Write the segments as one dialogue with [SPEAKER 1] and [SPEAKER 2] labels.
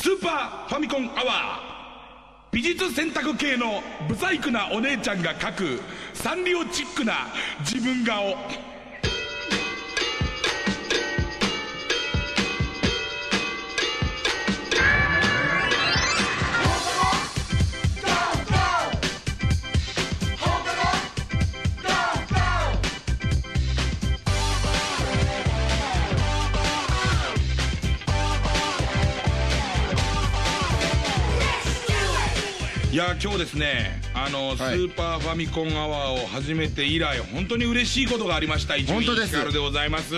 [SPEAKER 1] スーパーファミコンアワー。美術選択系のブサイクなお姉ちゃんが描くサンリオチックな自分顔。今日ですねあの、スーパーファミコンアワーを始めて以来本当に嬉しいことがありました。一
[SPEAKER 2] 本当です。
[SPEAKER 1] でございます。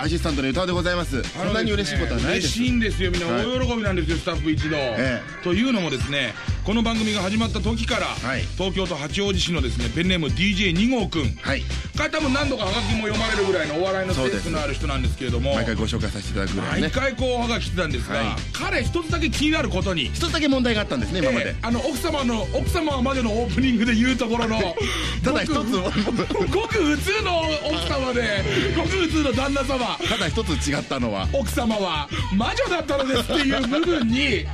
[SPEAKER 2] アシスタントの歌でございます。そんなに嬉しいことはないです。
[SPEAKER 1] 嬉しいんですよ。みんな大喜びなんですよ、スタッフ一同、
[SPEAKER 2] え。
[SPEAKER 1] というのもですねこの番組が始まった時から、
[SPEAKER 2] はい。
[SPEAKER 1] 東京都八王子市のですねペンネーム DJ2 号くん。
[SPEAKER 2] はい。
[SPEAKER 1] 彼多分何度かハガキも読まれるぐらいのお笑いのセンスのある人なんですけれども
[SPEAKER 2] 毎回ご紹介させていただくぐらい
[SPEAKER 1] 毎
[SPEAKER 2] ね
[SPEAKER 1] 回こうハガキ来てたんですが、
[SPEAKER 2] はい。
[SPEAKER 1] 彼一つだけ気になることに。
[SPEAKER 2] 一つだけ問題があったんですね今まで。
[SPEAKER 1] えーあの奥様の奥様までのオープニングで言うところの
[SPEAKER 2] ただ一つ
[SPEAKER 1] ごく普通の奥様でごく普通の旦那様。
[SPEAKER 2] ただ一つ違ったのは。
[SPEAKER 1] 奥様は魔女だったのですっていう部分に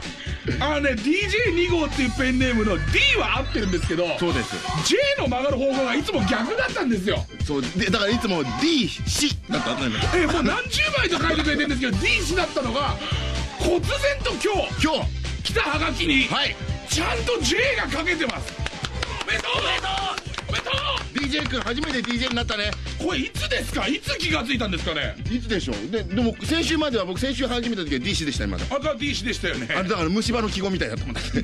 [SPEAKER 1] あのね DJ2 号っていうペンネームの D は合ってるんですけど
[SPEAKER 2] そうです。
[SPEAKER 1] J の曲がる方向がいつも逆だったんですよ。
[SPEAKER 2] そう。でだからいつも D しだったんだよ。
[SPEAKER 1] えもう何十枚と書いてくれてるんですけど D 氏だったのが忽然と今日
[SPEAKER 2] 今日。
[SPEAKER 1] 来たハガキに
[SPEAKER 2] はい。
[SPEAKER 1] ちゃんと J が書けてます。おめでとうおめでとうおめでと
[SPEAKER 2] DJ 君初めて DJ になったね。
[SPEAKER 1] うこれいつですか？いつ気がついたんですかね？
[SPEAKER 2] いつでしょう？ででも先週までは僕先週始めた時は D 氏でした今だ
[SPEAKER 1] あが D 氏でしたよね。
[SPEAKER 2] あれだから虫歯の記号みたいだったもんだって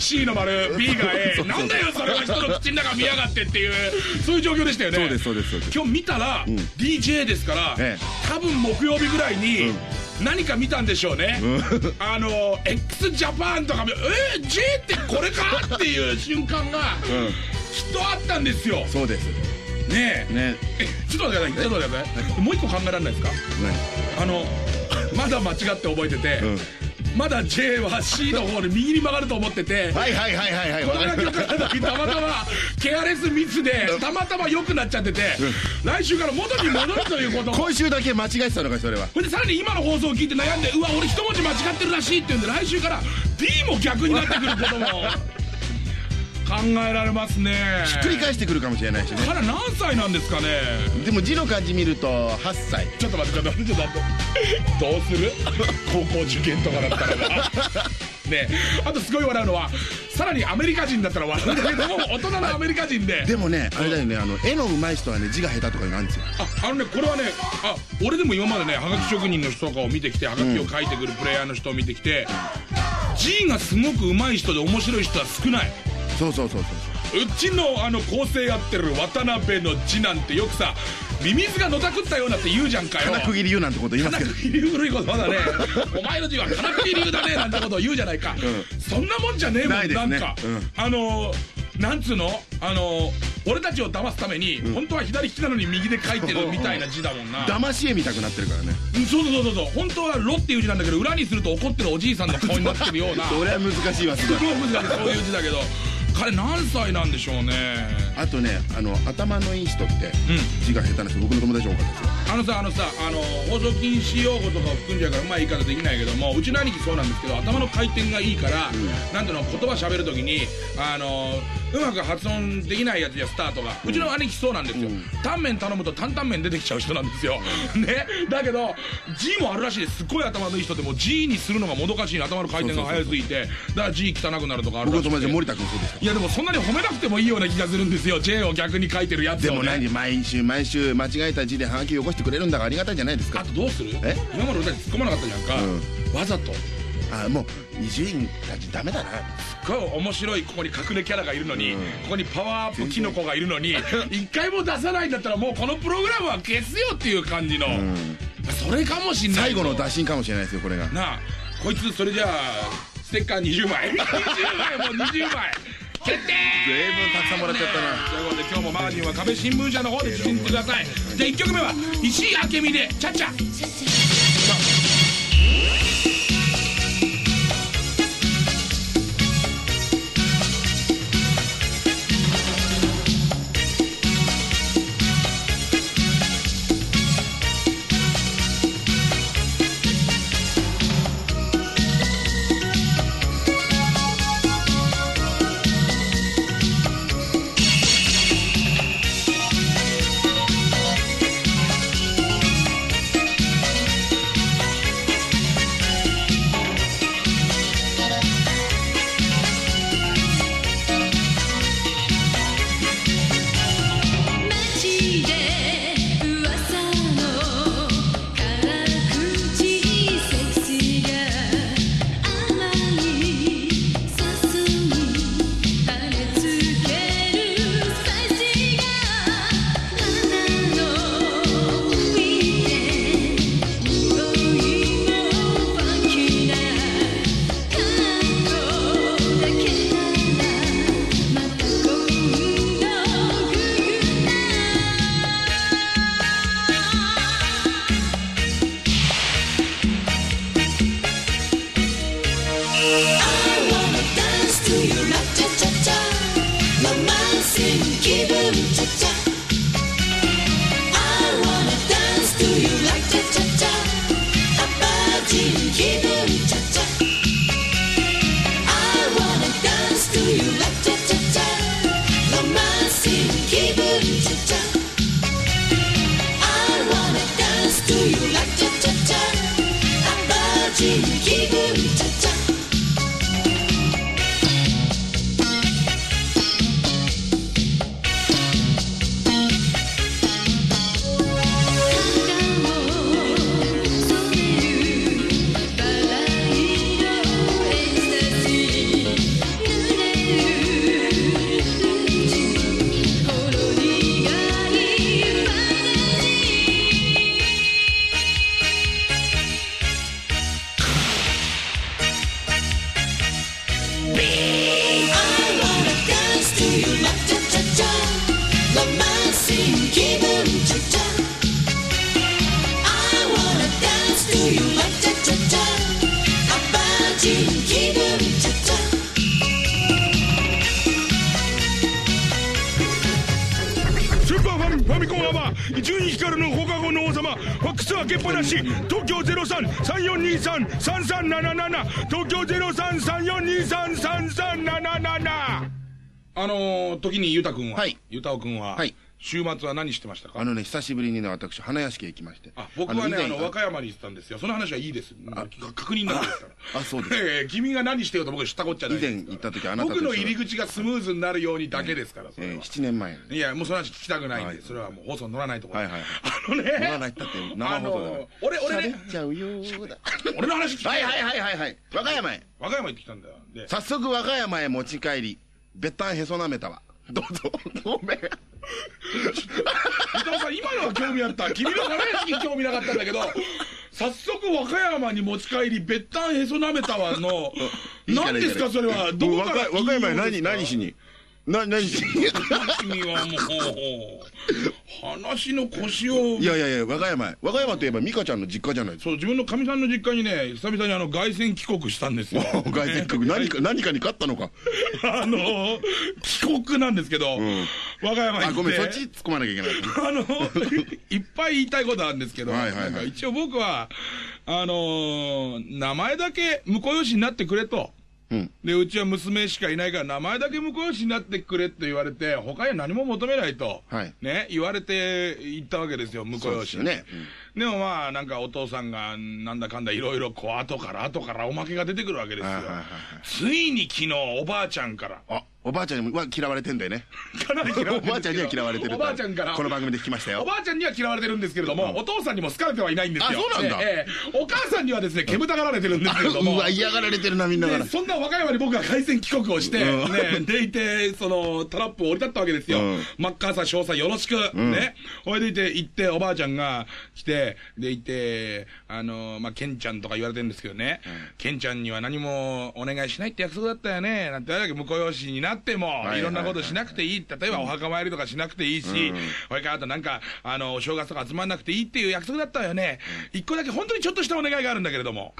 [SPEAKER 1] C の丸 B が A
[SPEAKER 2] そうそう
[SPEAKER 1] なんだよそれは人の口の中見やがってっていうそういう状況でしたよね。
[SPEAKER 2] そうですそうですそうです。
[SPEAKER 1] 今日見たら、DJ ですから、
[SPEAKER 2] ええ。
[SPEAKER 1] 多分木曜日ぐらいに、何か見たんでしょうね、あの x ジャパンとかえー、J ってこれか？っていう瞬間が、きっとあったんですよ。
[SPEAKER 2] そうです。
[SPEAKER 1] ねえ。
[SPEAKER 2] ね。
[SPEAKER 1] えちょっと待ってください。ちょっと待ってください。もう一個考えられないですか？あのまだ間違って覚えてて、
[SPEAKER 2] ん。
[SPEAKER 1] まだ J は C の方で右に曲がると思ってて、
[SPEAKER 2] はいはいはいはいはい。
[SPEAKER 1] この曲の時たまたまケアレスミスでたまたま良くなっちゃってて、来週から元に戻るということ。
[SPEAKER 2] 今週だけ間違えてたのかそれは。
[SPEAKER 1] ほんでさらに今の放送を聞いて悩んでうわ俺一文字間違ってるらしいって言うんで来週から D も逆になってくることも考えられますね。
[SPEAKER 2] ひっくり返してくるかもしれないしね。
[SPEAKER 1] 彼何歳なんですかね。
[SPEAKER 2] でも字の漢字見ると8歳。
[SPEAKER 1] ちょっと待ってちょっと待ってちょっと待って。どうする？高校受験とかだったらな。ねえ。あとすごい笑うのはさらにアメリカ人だったら笑うんだけども大人のアメリカ人で。
[SPEAKER 2] でもねあれだよねあの絵の上手い人はね字が下手とかいうのあるんですよ。
[SPEAKER 1] ああのねこれはねあ俺でも今までねはがき職人の人とかを見てきてはがきを書いてくるプレイヤーの人を見てきて、字がすごく上手い人で面白い人は少ない
[SPEAKER 2] そうそうそうそう。
[SPEAKER 1] うちのあの構成やってる渡辺の字なんてよくさミミズがのたくったようなって言うじゃんかよ。
[SPEAKER 2] 金区切り言うなんてこと言いますけど。
[SPEAKER 1] 金釘流古い言葉だね。お前の字は金釘流だねなんてことを言うじゃないか、そんなもんじゃねえもん。
[SPEAKER 2] ないですね。
[SPEAKER 1] んか、
[SPEAKER 2] うん。
[SPEAKER 1] あのなんつうの？あの俺たちを騙すために、本当は左利きなのに右で書いてるみたいな字だもんな、
[SPEAKER 2] 騙し絵見たくなってるからね。
[SPEAKER 1] うんそうそうそうそうそう。本当は「ロ」っていう字なんだけど裏にすると怒ってるおじいさんの顔になってるような。
[SPEAKER 2] それは難しいわすごい
[SPEAKER 1] すごく難しいそういう字だけど彼何歳なんでしょうね。
[SPEAKER 2] あとねあの頭のいい人って
[SPEAKER 1] うん。
[SPEAKER 2] 字が下手な人僕の友達多かったですよ。
[SPEAKER 1] あのさあのさあの放送禁止用語とかを含んじゃうからうまい言い方できないけどもうちの兄貴そうなんですけど頭の回転がいいから、なんていうの言葉喋る時にあのうまく発音できないやつやスタートが、うちの兄貴そうなんですよ、タンメン頼むと担々麺出てきちゃう人なんですよ。ね。だけど G もあるらしいです。すっごい頭のいい人でも G にするのがもどかしい頭の回転が速すぎてだから G 汚くなるとかある
[SPEAKER 2] 僕
[SPEAKER 1] らしくて。
[SPEAKER 2] の友達森田君そうでした。
[SPEAKER 1] いやでもそんなに褒めなくてもいいような気がするんですよ。J を逆に書いてるやつを、ね、
[SPEAKER 2] でも何毎週毎週間違えた字でハガキを起こしてくれるんだからありがたいじゃないです
[SPEAKER 1] あ
[SPEAKER 2] か
[SPEAKER 1] とどうする？
[SPEAKER 2] え？
[SPEAKER 1] 今まで俺たち突っ込まなかったじゃんか、わざと。す
[SPEAKER 2] あもう伊集院たちダメだな。
[SPEAKER 1] っごい面白いここに隠れキャラがいるのに、ここにパワーアップキノコがいるのに一回も出さないんだったらもうこのプログラムは消すよっていう感じの、それかもしんない
[SPEAKER 2] 最後の打診かもしれないですよこれが。
[SPEAKER 1] なあこいつそれじゃあステッカー20枚。20枚もう20枚。決定！
[SPEAKER 2] 随分たくさんもらっちゃったな。
[SPEAKER 1] ということで今日もマガジンは壁新聞社の方で受信してください。じゃあ1曲目は石井明美で「チャチャ」
[SPEAKER 3] ファミファミコンアワー伊集院光の放課後の王様ファックス開けっぱなし。東京0334233377東京0334233377
[SPEAKER 1] あのー、時にゆうたくんは、
[SPEAKER 2] はい。
[SPEAKER 1] ゆたおくんは、
[SPEAKER 2] はい
[SPEAKER 1] 週末は何してましたか？
[SPEAKER 2] あのね、久しぶりにね、私、花屋敷へ行きまして。
[SPEAKER 1] あ僕はね、あの、和歌山に行ってたんですよ。その話はいいです。確認だけですから。
[SPEAKER 2] あそうです
[SPEAKER 1] ええ君が何してようと僕は知ったこっちゃない
[SPEAKER 2] 以前行った時あなた
[SPEAKER 1] 僕の入り口がスムーズになるようにだけですから、それは
[SPEAKER 2] えー、7年前。
[SPEAKER 1] いや、もうその話聞きたくないんで、
[SPEAKER 2] はい
[SPEAKER 1] それはもう放送乗らないところ。
[SPEAKER 2] はいはいはい
[SPEAKER 1] あのね、
[SPEAKER 2] 乗らないったって生放送だ
[SPEAKER 1] 俺、俺ね、
[SPEAKER 2] ちゃうよ。
[SPEAKER 1] 俺の話聞きた
[SPEAKER 2] はいはいはいはいはい。和歌山へ。
[SPEAKER 1] 和歌山行ってきたんだよ。で、
[SPEAKER 2] 早速和歌山へ持ち帰り、別単へそなめたわ。どうぞ。ごめん。
[SPEAKER 1] 伊藤さん、今のは興味あった。君の話に興味なかったんだけど、早速和歌山に持ち帰り、別単へそなめたわの、何ですか、それは。どこ
[SPEAKER 2] 和
[SPEAKER 1] から
[SPEAKER 2] 歌和歌山へ何、何し
[SPEAKER 1] に
[SPEAKER 2] にな、何しに？
[SPEAKER 1] 君はもう、話の腰を。
[SPEAKER 2] いやいやいや、和歌山へ。和歌山といえば美香ちゃんの実家じゃない。
[SPEAKER 1] そう、自分のかみさんの実家にね、久々にあの、凱旋帰国したんですよ。
[SPEAKER 2] 外国国、何か、何かに勝ったのか。
[SPEAKER 1] あの、帰国なんですけど、
[SPEAKER 2] ん
[SPEAKER 1] 和歌山行って。
[SPEAKER 2] あ、ごめん、そっち突っ込まなきゃいけない。
[SPEAKER 1] あの、いっぱい言いたいことあるんですけど、
[SPEAKER 2] はいはいはい
[SPEAKER 1] 一応僕は、あのー名前だけ婿養子になってくれと。
[SPEAKER 2] うん。
[SPEAKER 1] で、うちは娘しかいないから、名前だけ婿養子になってくれと言われて、他には何も求めないと、
[SPEAKER 2] はい
[SPEAKER 1] ね、言われて行ったわけですよ、婿養子に。
[SPEAKER 2] そうですよね
[SPEAKER 1] でもまあ、なんかお父さんが、なんだかんだいろいろ、こう、後から後からおまけが出てくるわけですよ。ついに昨日、おばあちゃんから、
[SPEAKER 2] あ、おばあちゃんには嫌われてんだよね。
[SPEAKER 1] かなり嫌われてる
[SPEAKER 2] おばあちゃんには嫌われてると。
[SPEAKER 1] おばあちゃんから。
[SPEAKER 2] この番組で聞きましたよ。
[SPEAKER 1] おばあちゃんには嫌われてるんですけれども、お父さんにも好かれてはいないんですよ。
[SPEAKER 2] あそうなんだ。
[SPEAKER 1] ええええ。お母さんにはですね、煙たがられてるんですけれども。
[SPEAKER 2] うわ、嫌がられてるな、みんなから。
[SPEAKER 1] で。そんな和歌山に僕が凱旋帰国をして、
[SPEAKER 2] うん。
[SPEAKER 1] ね、でいて、その、トラップを降り立ったわけですよ。
[SPEAKER 2] うん。
[SPEAKER 1] マッカーサー少佐よろしく、ね。ほいでいて、行って、おばあちゃんが来て、でいて、あの、まあ、ケンちゃんとか言われてるんですけどね、ケンちゃんには何もお願いしないって約束だったよね、なんてあれだけ婿養子になっても、
[SPEAKER 2] い
[SPEAKER 1] ろんなことしなくていい。例えばお墓参りとかしなくていいし、それからあとなんか、あの、お正月とか集まんなくていいっていう約束だったよね。一個だけ本当にちょっとしたお願いがあるんだけれども。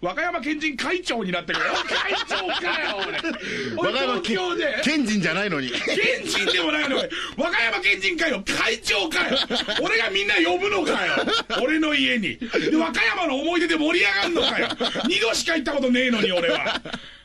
[SPEAKER 1] 和歌山県人会長になってくれ。会長かよ、俺。俺東京で。
[SPEAKER 2] 県人じゃないのに。
[SPEAKER 1] 県人でもないのよ。和歌山県人会の会長かよ。俺がみんな呼ぶのかよ。俺の家に。で、和歌山の思い出で盛り上がんのかよ。二度しか行ったことねえのに、俺は。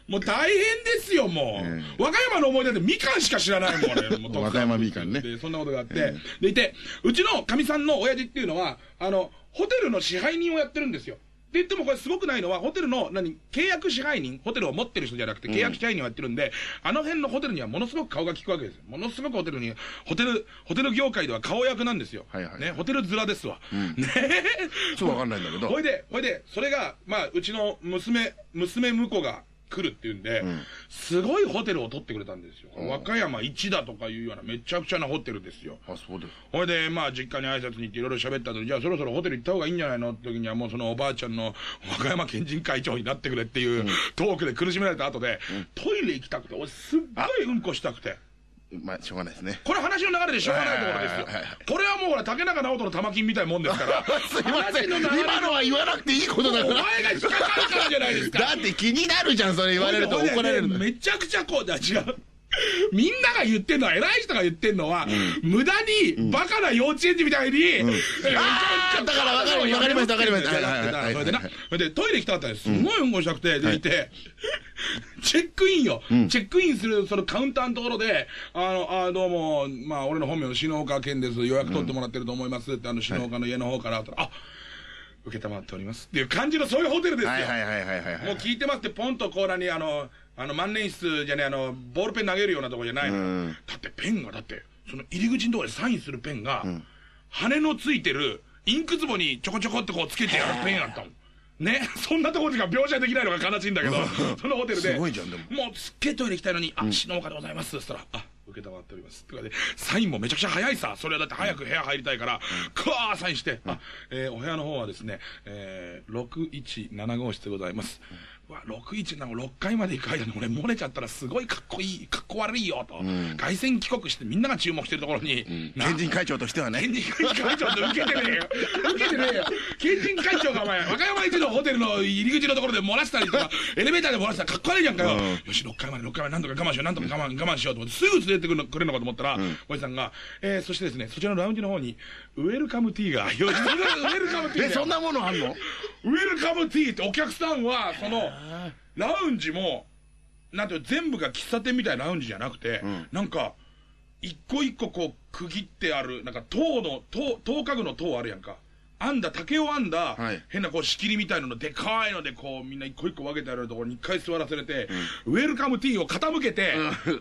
[SPEAKER 1] もう大変ですよ、もう。和歌山の思い出でみかんしか知らないもん、俺。もう
[SPEAKER 2] 和歌山みかんね
[SPEAKER 1] で、そんなことがあって。でいて、うちのかみさんの親父っていうのは、あの、ホテルの支配人をやってるんですよ。って言ってもこれすごくないのは、ホテルの、何、契約支配人、ホテルを持ってる人じゃなくて契約支配人をやってるんで、あの辺のホテルにはものすごく顔が利くわけですよ。ものすごくホテルに、ホテル、ホテル業界では顔役なんですよ。
[SPEAKER 2] はいはい
[SPEAKER 1] ね、ホテル面ですわ。ね
[SPEAKER 2] ちょっとわかんないんだけど
[SPEAKER 1] ほい。で、ほいで、それが、まあ、うちの娘、娘婿が来るっていうんで、すごいホテルを取ってくれたんですよ。和歌山一だとかいうようなめちゃくちゃなホテルですよ。
[SPEAKER 2] あ、そうです。
[SPEAKER 1] ほいで、まあ、実家に挨拶に行っていろいろ喋った後に、じゃあそろそろホテル行った方がいいんじゃないのって時には、もうそのおばあちゃんの 和歌山県人会長になってくれっていう、トークで苦しめられた後で、トイレ行きたくて、俺すっごいうんこしたくて。
[SPEAKER 2] まあ、しょうがないですね。
[SPEAKER 1] これ話の流れでしょうがないところですよ。これはもうほら、竹中直人の玉金みたいなもんですから。
[SPEAKER 2] すいません。今のは言わなくていいことだ
[SPEAKER 1] お
[SPEAKER 2] から。
[SPEAKER 1] 前が引っかかるからじゃないですか。
[SPEAKER 2] だって気になるじゃん、それ言われると怒られる。
[SPEAKER 1] めちゃくちゃこう、だ違う。みんなが言ってんのは、偉い人が言ってんのは、無駄に、バカな幼稚園児みたいに、えー
[SPEAKER 2] あーだからわかりましたわかりました
[SPEAKER 1] やってた
[SPEAKER 2] はいはいはい
[SPEAKER 1] それでな、それでトイレ来たかったら、すごいうんこしたくて、でいて、チェックインよ。チェックインするそのカウンターのところで、あの、あーどうも、まあ、俺の本名、篠岡健です。予約取ってもらってると思いますって、あの、篠岡の家の方から、あ、受けたまっておりますっていう感じのそういうホテルですよ、
[SPEAKER 2] はいはいはいはいはいはい
[SPEAKER 1] もう聞いてますってポンとコーナーにあのあの万年筆じゃねえあのボールペン投げるようなとこじゃないの。よ
[SPEAKER 2] うん。
[SPEAKER 1] だってペンがだってその入り口のところでサインするペンが、羽のついてるインク壺にちょこちょこってこうつけてやるペンやったもん。ね、そんなところしか描写できないのが悲しいんだけど、そのホテルで、
[SPEAKER 2] すごいじゃんでも。
[SPEAKER 1] もうすっげえトイレ行きたいのに、あ、篠岡でございます。そしたら、あ、受けたまっております。とかで、サインもめちゃくちゃ早いさ。それはだって早く部屋入りたいから、クワーサインして、あ、えーお部屋の方はですね、えー、617号室でございます。うわ、617、6階まで行く間に俺漏れちゃったらすごいかっこいい、かっこ悪いよと。凱旋帰国してみんなが注目してるところに、な
[SPEAKER 2] 県人会長としてはね
[SPEAKER 1] 県人会長って受けてねえよ。受けてねえよ。県人会長がお前、和歌山一のホテルの入り口のところで漏らしたりとか、エレベーターで漏らしたらかっこ悪いじゃんかよ。よし、6階まで6階までなんとか我慢しよう、なんとか我慢、我慢しようと思って、すぐ連れてくるのくれるのかと思ったら、おじさんが、えー、そしてですね、そちらのラウンジの方に、ウェルカムティーが、よ ウェルカムティーだよ。
[SPEAKER 2] えそんなものあんの？
[SPEAKER 1] ウェルカムティーってお客さんは、その、ラウンジも、なんていうの全部が喫茶店みたいなラウンジじゃなくて、なんか、一個一個こう区切ってある、なんか塔の、塔、塔家具の塔あるやんか。編んだ、竹を編んだ、
[SPEAKER 2] はい。
[SPEAKER 1] 変なこう仕切りみたいなのでかいのでこうみんな一個一個分けてあるところに一回座らせれて、ウェルカムティーを傾けて、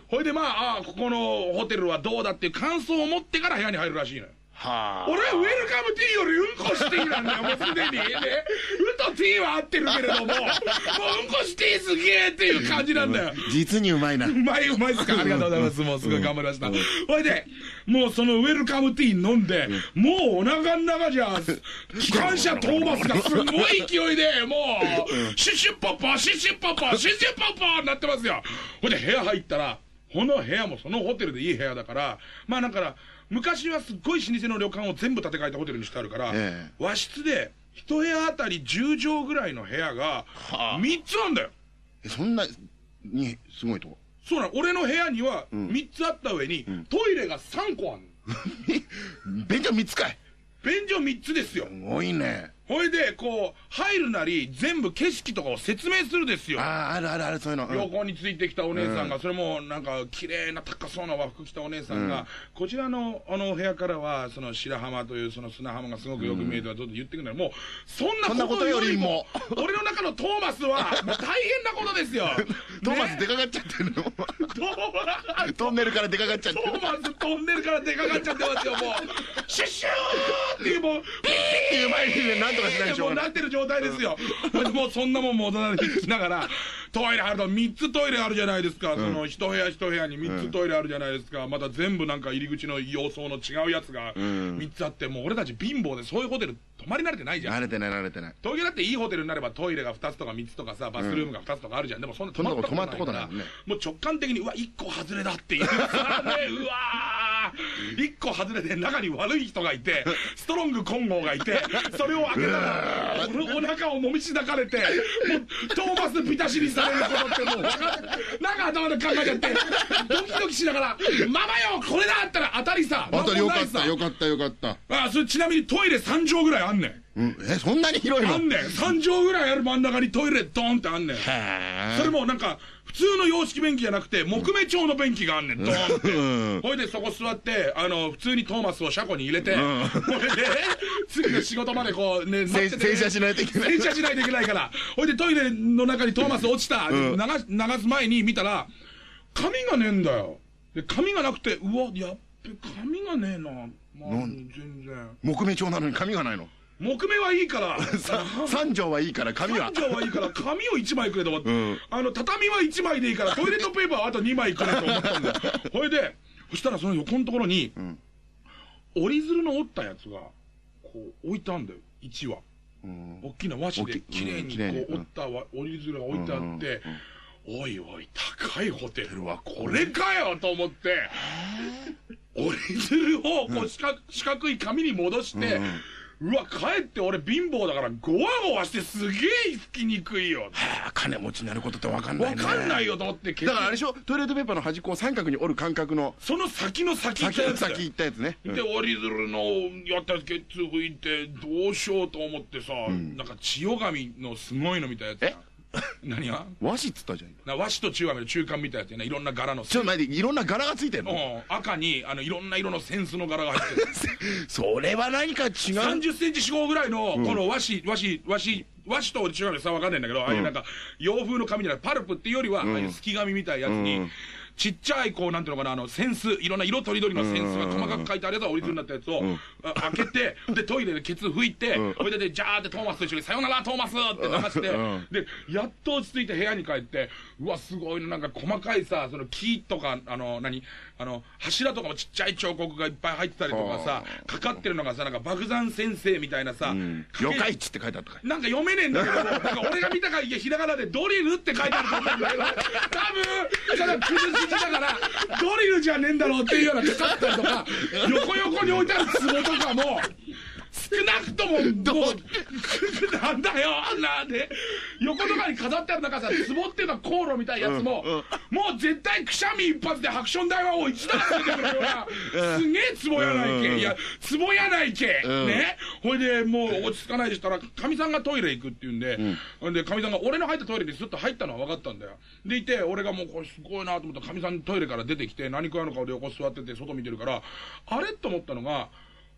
[SPEAKER 1] ほいでまあ、ああ、ここのホテルはどうだっていう感想を持ってから部屋に入るらしいのよ。
[SPEAKER 2] は
[SPEAKER 1] 俺はウェルカムティーよりうんこしていいなんだよ、もうすでに。ね。うとティーは合ってるけれども、もううんこしていいすげえっていう感じなんだよ。
[SPEAKER 2] 実にうまいな
[SPEAKER 1] うまいうまいっすかありがとうございます。もうすごい頑張りました。ほいで、もうそのウェルカムティー飲んで、もうお腹の中じゃ、機関車トーマスがすごい勢いで、もう、シュッシュッポッポ、シュッシュッポッポ、シュッシュッポッポなってますよ。ほいで部屋入ったら、この部屋もそのホテルでいい部屋だから、まあだから、昔はすっごい老舗の旅館を全部建て替えたホテルにしてあるから、
[SPEAKER 2] え
[SPEAKER 1] 和室で一部屋あたり10畳ぐらいの部屋が3つあんだよ。
[SPEAKER 2] えそんなにすごいとこ？
[SPEAKER 1] そうなの。俺の部屋には3つあった上に、トイレが3個あんの。
[SPEAKER 2] 便所3つかい。
[SPEAKER 1] 便所3つですよ。
[SPEAKER 2] すごいね
[SPEAKER 1] ほいで、こう、入るなり、全部景色とかを説明するですよ。
[SPEAKER 2] あああるあるあるそういうの、うん
[SPEAKER 1] 横についてきたお姉さんが、それもなんか綺麗な高そうな和服着たお姉さんが、こちらのあの部屋からは、その白浜というその砂浜がすごくよく見えてはどうぞ言ってくるんだよ。もう、そんなこ
[SPEAKER 2] そんなことと
[SPEAKER 1] より
[SPEAKER 2] りも、
[SPEAKER 1] 俺の中のトーマスは、もう大変なことですよ。
[SPEAKER 2] トーマス
[SPEAKER 1] ね
[SPEAKER 2] 出かかっちゃってるの？
[SPEAKER 1] トーマス
[SPEAKER 2] トンネルから出かかっちゃってる
[SPEAKER 1] トーマストンネルから出かかっちゃってますよ、もう。シュッシューっていう、もう、ピ
[SPEAKER 2] っていう前にねなんとかしないでしょ
[SPEAKER 1] もうなってる状態ですよ。もうそんなもんも大人にながら、トイレあると3つトイレあるじゃないですか。その一部屋一部屋に3つトイレあるじゃないですか。また全部なんか入り口の様相の違うやつが3つあって、もう俺たち貧乏でそういうホテル泊まり慣れてないじゃん。
[SPEAKER 2] 慣れてない慣れてない。
[SPEAKER 1] 東京だっていいホテルになればトイレが2つとか3つとかさ、バスルームが2つとかあるじゃん。でもそんな
[SPEAKER 2] 泊まったことないも
[SPEAKER 1] う直感的に、うわ、1個外れだっていう。さね、うわー、1個外れて中に悪い人がいて、ストロング混合がいて、それを開けたら、おお腹をもみしだかれて、もう、トーマスビタシにされることってもう分かって、なんか頭で考えちゃって、ドキドキしながら、ママよ、これだったら当たりさ、
[SPEAKER 2] あとよかったよかったよかった
[SPEAKER 1] あ、それちなみにトイレ3畳ぐらいあんねん。
[SPEAKER 2] うんえそんなに広いの？
[SPEAKER 1] あんねん。3畳ぐらいある真ん中にトイレドーンってあんねん。
[SPEAKER 2] へ
[SPEAKER 1] それもなんか、普通の洋式便器じゃなくて、木目調の便器があんねん、ドーンって。
[SPEAKER 2] うん
[SPEAKER 1] ほいでそこ座って、あの、普通にトーマスを車庫に入れて、ほいで、次の仕事までこうね、待ってて
[SPEAKER 2] 洗車しないといけない
[SPEAKER 1] 洗車しないといけないから。ほいでトイレの中にトーマス落ちた、流す前に見たら、髪がねえんだよ。で、髪がなくて、うわ、やっべ、髪がねえな。まあ、全然。
[SPEAKER 2] 木目調なのに髪がないの？
[SPEAKER 1] 木目はいいから。
[SPEAKER 2] さ三畳はいいから髪は。
[SPEAKER 1] 三畳はいいから紙を1枚くれと思って、
[SPEAKER 2] うん。
[SPEAKER 1] あの畳は1枚でいいからトイレットペーパーはあと2枚くれと思ったんだよ。ほいでそしたらその横のところに、
[SPEAKER 2] ん。
[SPEAKER 1] 折り鶴の折ったやつがこう置いてあんだよ。1羽。
[SPEAKER 2] うん。
[SPEAKER 1] 大きな和紙で綺麗にこう折ったわ折り鶴が置いてあって、おいおい高いホテル。はこれ。かよと思って折り鶴をこう四角四角い紙に戻して、うわ帰って俺貧乏だからゴワゴワしてすげえ吹きにくいよ。
[SPEAKER 2] はあ金持ちになることって分かんない
[SPEAKER 1] わ
[SPEAKER 2] ね
[SPEAKER 1] かんないよと思って結
[SPEAKER 2] だからあれでしょ？トイレットペーパーの端っこを三角に折る感覚の
[SPEAKER 1] その先の先行っ
[SPEAKER 2] 先
[SPEAKER 1] たやつ
[SPEAKER 2] 先行ったやつね。
[SPEAKER 1] で折り鶴のやったやつケツ拭いてどうしようと思ってさ、なんか千代紙のすごいのみたいなやつ。
[SPEAKER 2] え？
[SPEAKER 1] 何が？
[SPEAKER 2] 和紙っつったじゃん。今
[SPEAKER 1] な和紙と中和の中間みたいなやつやないろんな柄の
[SPEAKER 2] ちょっと待っていろんな柄がついてんの？
[SPEAKER 1] うん。赤にあのいろんな色の扇子の柄が入ってる。
[SPEAKER 2] それは何か違う
[SPEAKER 1] ？30センチ四方ぐらいのこの和紙和紙和紙和紙と違うの差わかんないんだけど、ああいうなんか洋風の紙じゃないパルプっていうよりは、ああいうすき紙みたいなやつに、ちっちゃいこうなんていうのかなあのセンスいろんな色とりどりのセンスが細かく書いてあるやつが折り鶴になったやつを、あ開けてでトイレでケツ拭いて、それででジャーってトーマスと一緒に「さよならトーマス!」って流して、でやっと落ち着いて部屋に帰ってうわすごいのなんか細かいさその木とかあの何？あの柱とかもちっちゃい彫刻がいっぱい入ってたりとかさかかってるのがさなんか爆山先生みたいなさ、
[SPEAKER 2] 四日市って書いてあったから
[SPEAKER 1] なんか読めねえんだけども、なんか俺が見た限りひらがなでドリルって書いてあると思うんだけど、多分、その崩し字だから、ドリルじゃねえんだろうっていうようなかかったりとか、横横に置いてある壺とかも、少なくとも、もう、なんだよ、なんで、横とかに飾ってあるなんかさ、壺っていうか航路みたいなやつも、もう絶対くしゃみ一発でハクション大王を一段ついてくるような、すげえ壺やないけ、いや、壺やないけ、ね。ほいで、もう落ち着かないでしたら、かみさんがトイレ行くって言うんで、ほんで、かみさんが俺の入ったトイレにスッと入ったのは分かったんだよ。でいて、俺がもうこれすごいなと思ったら、かみさんトイレから出てきて、何食わぬ顔で横座ってて、外見てるから、あれと思ったのが、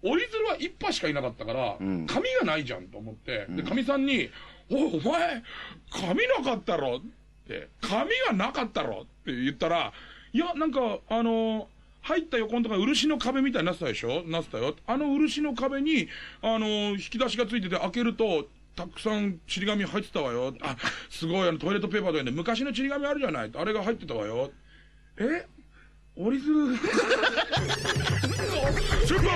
[SPEAKER 1] 折り鶴は一羽しかいなかったから、髪がないじゃんと思って、で、かみさんに、おい、お前、髪なかったろって、髪がなかったろって言ったら、いや、なんか、あの入った横のところに漆の壁みたいになってたでしょ？なってたよ。あの漆の壁に、あの引き出しがついてて開けると、たくさんちり紙入ってたわよ。あ、すごい、あの、トイレットペーパーとかで昔のちり紙あるじゃない？あれが入ってたわよ。え？折り鶴？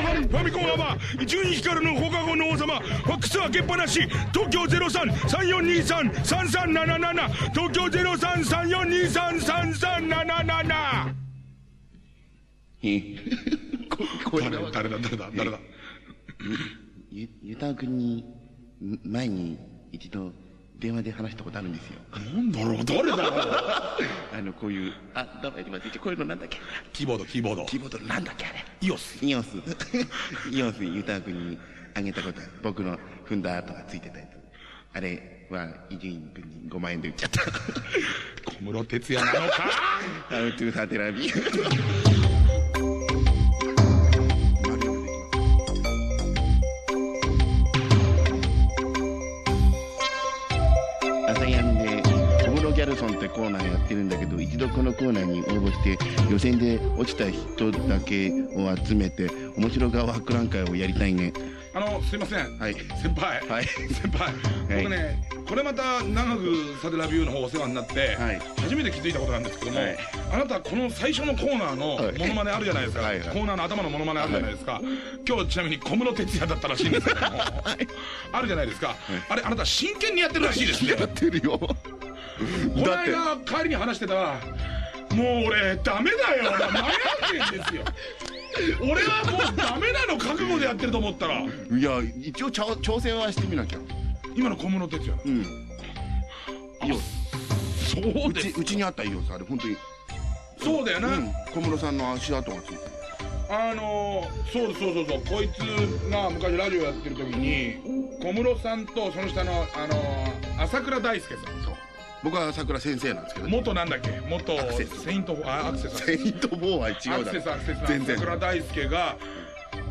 [SPEAKER 3] ファミファミコンアワー伊集院光の放課後の王様ファックス開けっぱなし東京0334233377東京0334233377
[SPEAKER 2] ここれ
[SPEAKER 1] 誰だ誰だ誰だ誰だ？
[SPEAKER 2] ゆゆたくんにん前に一度電話で話したことあるんですよ。
[SPEAKER 1] なんだろう誰だろう。
[SPEAKER 2] あのこういうあどうもやります。こういうのなんだっけ？
[SPEAKER 1] キーボードキーボード。
[SPEAKER 2] キーボードなんだっけあれ？
[SPEAKER 1] イオス。
[SPEAKER 2] イオス。イオスゆたくんにあげたこと。ある僕の踏んだ跡がついてたやつ。あれは伊集院君に5万円で売っちゃった。
[SPEAKER 1] 小室哲哉なのか？
[SPEAKER 2] アウトゥーサテラビーコーナーやってるんだけど一度このコーナーに応募して予選で落ちた人だけを集めて面白側博覧会をやりたいね。
[SPEAKER 1] あのすいません、
[SPEAKER 2] はい。
[SPEAKER 1] 先輩、
[SPEAKER 2] はい。
[SPEAKER 1] 先輩、僕ねこれまた長くサテラビューの方お世話になって、
[SPEAKER 2] はい。
[SPEAKER 1] 初めて気づいたことなんですけども、
[SPEAKER 2] はい。
[SPEAKER 1] あなたこの最初のコーナーの
[SPEAKER 2] はい。
[SPEAKER 1] モノマネあるじゃないですか、
[SPEAKER 2] はいはい。
[SPEAKER 1] コーナーの頭のモノマネあるじゃないですか、今日ちなみに小室哲哉だったらしいんですけども、あるじゃない。ですか、あれあなた真剣にやってるらしいですね。
[SPEAKER 2] やってるよ
[SPEAKER 1] この間帰りに話してたらもう俺ダメだよ。悩んでんですよ。俺はもうダメなの覚悟でやってると思ったら。
[SPEAKER 2] いや一応挑戦はしてみなきゃ。
[SPEAKER 1] 今の小室哲哉。
[SPEAKER 2] うん。いいよ
[SPEAKER 1] そう
[SPEAKER 2] うちうちにあったいいよあれ本当に。
[SPEAKER 1] そうだよな、
[SPEAKER 2] うん。小室さんの足跡がついてる。
[SPEAKER 1] あのー、そうそうそうそうこいつが昔ラジオやってる時に小室さんとその下のあのー、朝倉大輔さん
[SPEAKER 2] 僕は桜先生なんですけど。
[SPEAKER 1] 元なんだっけ？元
[SPEAKER 2] アクセス。
[SPEAKER 1] セイントあアクセス。
[SPEAKER 2] セイントボーは違
[SPEAKER 1] ア
[SPEAKER 2] うだろ。
[SPEAKER 1] クセスアクセスの
[SPEAKER 2] 全然。
[SPEAKER 1] 朝倉大輔が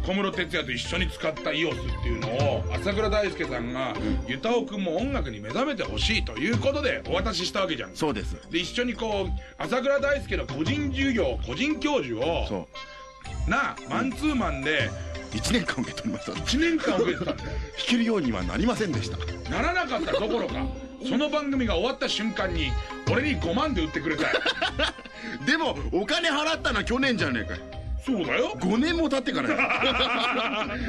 [SPEAKER 1] 小室哲哉と一緒に使ったイオスっていうのを朝倉大輔さんが、ゆたおくんも音楽に目覚めてほしいということでお渡ししたわけじゃん。
[SPEAKER 2] そうです。
[SPEAKER 1] で一緒にこう朝倉大輔の個人授業個人教授をなマンツーマンで
[SPEAKER 2] 1年間受け取りました。
[SPEAKER 1] 1年間受けてたんだよ。
[SPEAKER 2] 弾けるようにはなりませんでした。
[SPEAKER 1] ならなかったどころかその番組が終わった瞬間に俺に5万で売ってくれたよ
[SPEAKER 2] でもお金払ったのは去年じゃねえかよ
[SPEAKER 1] そうだよ。
[SPEAKER 2] 5年も経ってからよ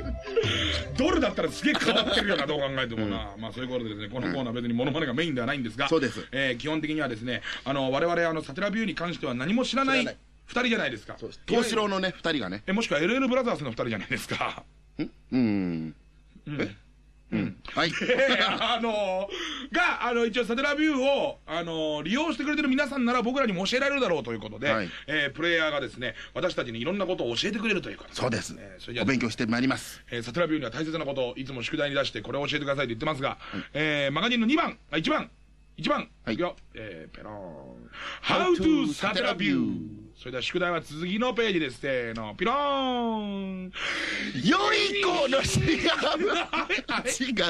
[SPEAKER 1] ドルだったらすげえ変わってるよなどう考えてもな、まあそういうことでですねこのコーナー別にモノマネがメインではないんですが、
[SPEAKER 2] そうです。
[SPEAKER 1] えー基本的にはですねあの我々あのサテラビューに関しては何も知らない
[SPEAKER 2] 知らない。
[SPEAKER 1] 2人じゃないですか。
[SPEAKER 2] 東四郎のね2人がね。
[SPEAKER 1] えもしくは LL ブラザーズの2人じゃないですか。
[SPEAKER 2] うん。え？うん。はい。
[SPEAKER 1] え ーあのーが、あの、一応、サテラビューを、あのー利用してくれてる皆さんなら僕らにも教えられるだろうということで、
[SPEAKER 2] はい。
[SPEAKER 1] えープレイヤーがですね、私たちにいろんなことを教えてくれるということ
[SPEAKER 2] そうです。
[SPEAKER 1] えーそれじゃあ
[SPEAKER 2] お勉強してまいります。
[SPEAKER 1] えーサテラビューには大切なことをいつも宿題に出してこれを教えてくださいと言ってますが、えーマガジンの2番、あ1番、1番、
[SPEAKER 2] はい。
[SPEAKER 1] いくよ。えー、ペローン。How to サテラビュー。それでは宿題は続きのページです。せーの、ピローン。
[SPEAKER 2] 良い子の 違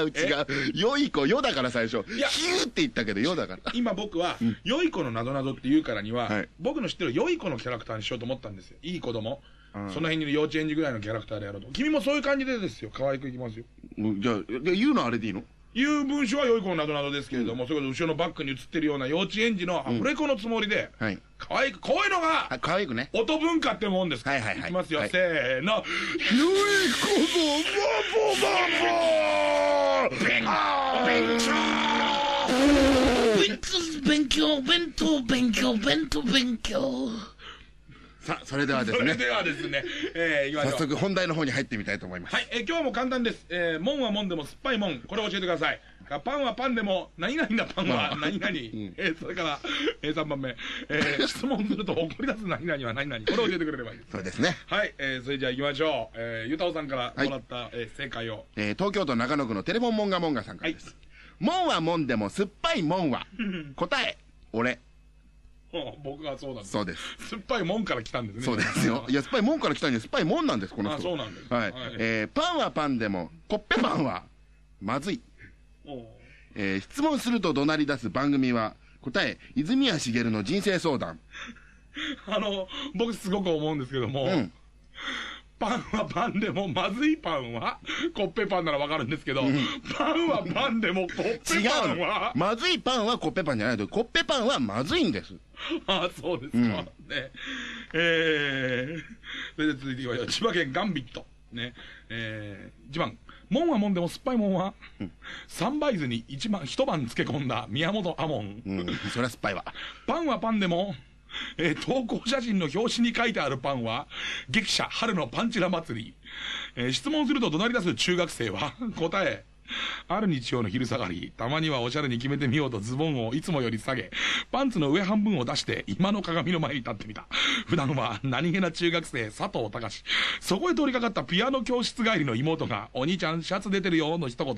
[SPEAKER 2] う違う違う良い子よだから最初
[SPEAKER 1] いや
[SPEAKER 2] ヒューって言ったけどよだから
[SPEAKER 1] 今僕は、良い子のなぞなぞって言うからには、
[SPEAKER 2] はい
[SPEAKER 1] 僕の知ってる良い子のキャラクターにしようと思ったんですよ。いい子供。
[SPEAKER 2] うん
[SPEAKER 1] その辺にいる幼稚園児ぐらいのキャラクターでやろうと。君もそういう感じでですよ。可愛くいきますよ。
[SPEAKER 2] うんじゃあで言うのあれでいいの？
[SPEAKER 1] いう文章は良い子のなぞなぞですけれども、それこそ後ろのバックに映ってるような幼稚園児のアフレコのつもりで、
[SPEAKER 2] はい。
[SPEAKER 1] 可愛く、こういうのが、
[SPEAKER 2] あ可愛くね。
[SPEAKER 1] 音文化ってもんです。
[SPEAKER 2] はいはいはい。
[SPEAKER 1] きますよ、
[SPEAKER 2] はい。
[SPEAKER 1] せーの。
[SPEAKER 2] 良い子
[SPEAKER 4] 勉強。勉強勉強勉強勉強
[SPEAKER 2] さあそれではですね
[SPEAKER 1] それではですね、えー、いきましょう。
[SPEAKER 2] 早速本題の方に入ってみたいと思います
[SPEAKER 1] はい、えー今日はもう簡単です。えー、もんはもんでも酸っぱいもん。これを教えてください。パンはパンでも、何々なパンは何々。えーそれから、えー、3番目。えー、質問すると怒り出す何々は何々。これを教えてくれればいい。
[SPEAKER 2] そうですね
[SPEAKER 1] はい、えー、それじゃあ行きましょう。えー、ゆたおさんから
[SPEAKER 2] はい
[SPEAKER 1] もらった、えー正解を。
[SPEAKER 2] えー東京都中野区のテレフォンモンガモンガさんからです、もんはもんでも酸っぱいもんは答え俺
[SPEAKER 1] うん僕がそうなんです。
[SPEAKER 2] そうです。
[SPEAKER 1] 酸っぱいもんから来たんですね。
[SPEAKER 2] そうですよ。いや酸っぱいもんから来たんで酸っぱいもんなんですこの人。
[SPEAKER 1] あそうなんです
[SPEAKER 2] はい、
[SPEAKER 1] はい。
[SPEAKER 2] えーパンはパンでもコッペパンはまずい。えー質問すると怒鳴り出す番組は答え泉谷しげるの人生相談。
[SPEAKER 1] あの、僕すごく思うんですけども、
[SPEAKER 2] うん
[SPEAKER 1] パンはパンでも、まずいパンは、コッペパンならわかるんですけど、パンはパンでも、コッペパンは、
[SPEAKER 2] まずいパンはコッペパンじゃないとコッペパンはまずいんです
[SPEAKER 1] あそうですか。ね。えー、それで続いていきましょう。千葉県ガンビット。ね。えー、1番。もんはもんでも酸っぱいもんは、三杯酢に一晩、一晩漬け込んだ宮本亞門。
[SPEAKER 2] うんそれは酸っぱいわ
[SPEAKER 1] パンはパンでも、えー投稿写真の表紙に書いてあるパンは、激写春のパンチラ祭り。えー質問すると怒鳴り出す中学生は、答え、ある日曜の昼下がり、たまにはおしゃれに決めてみようとズボンをいつもより下げ、パンツの上半分を出して今の鏡の前に立ってみた。普段は何気な中学生佐藤隆。そこへ通りかかったピアノ教室帰りの妹が、お兄ちゃんシャツ出てるよ、の一言。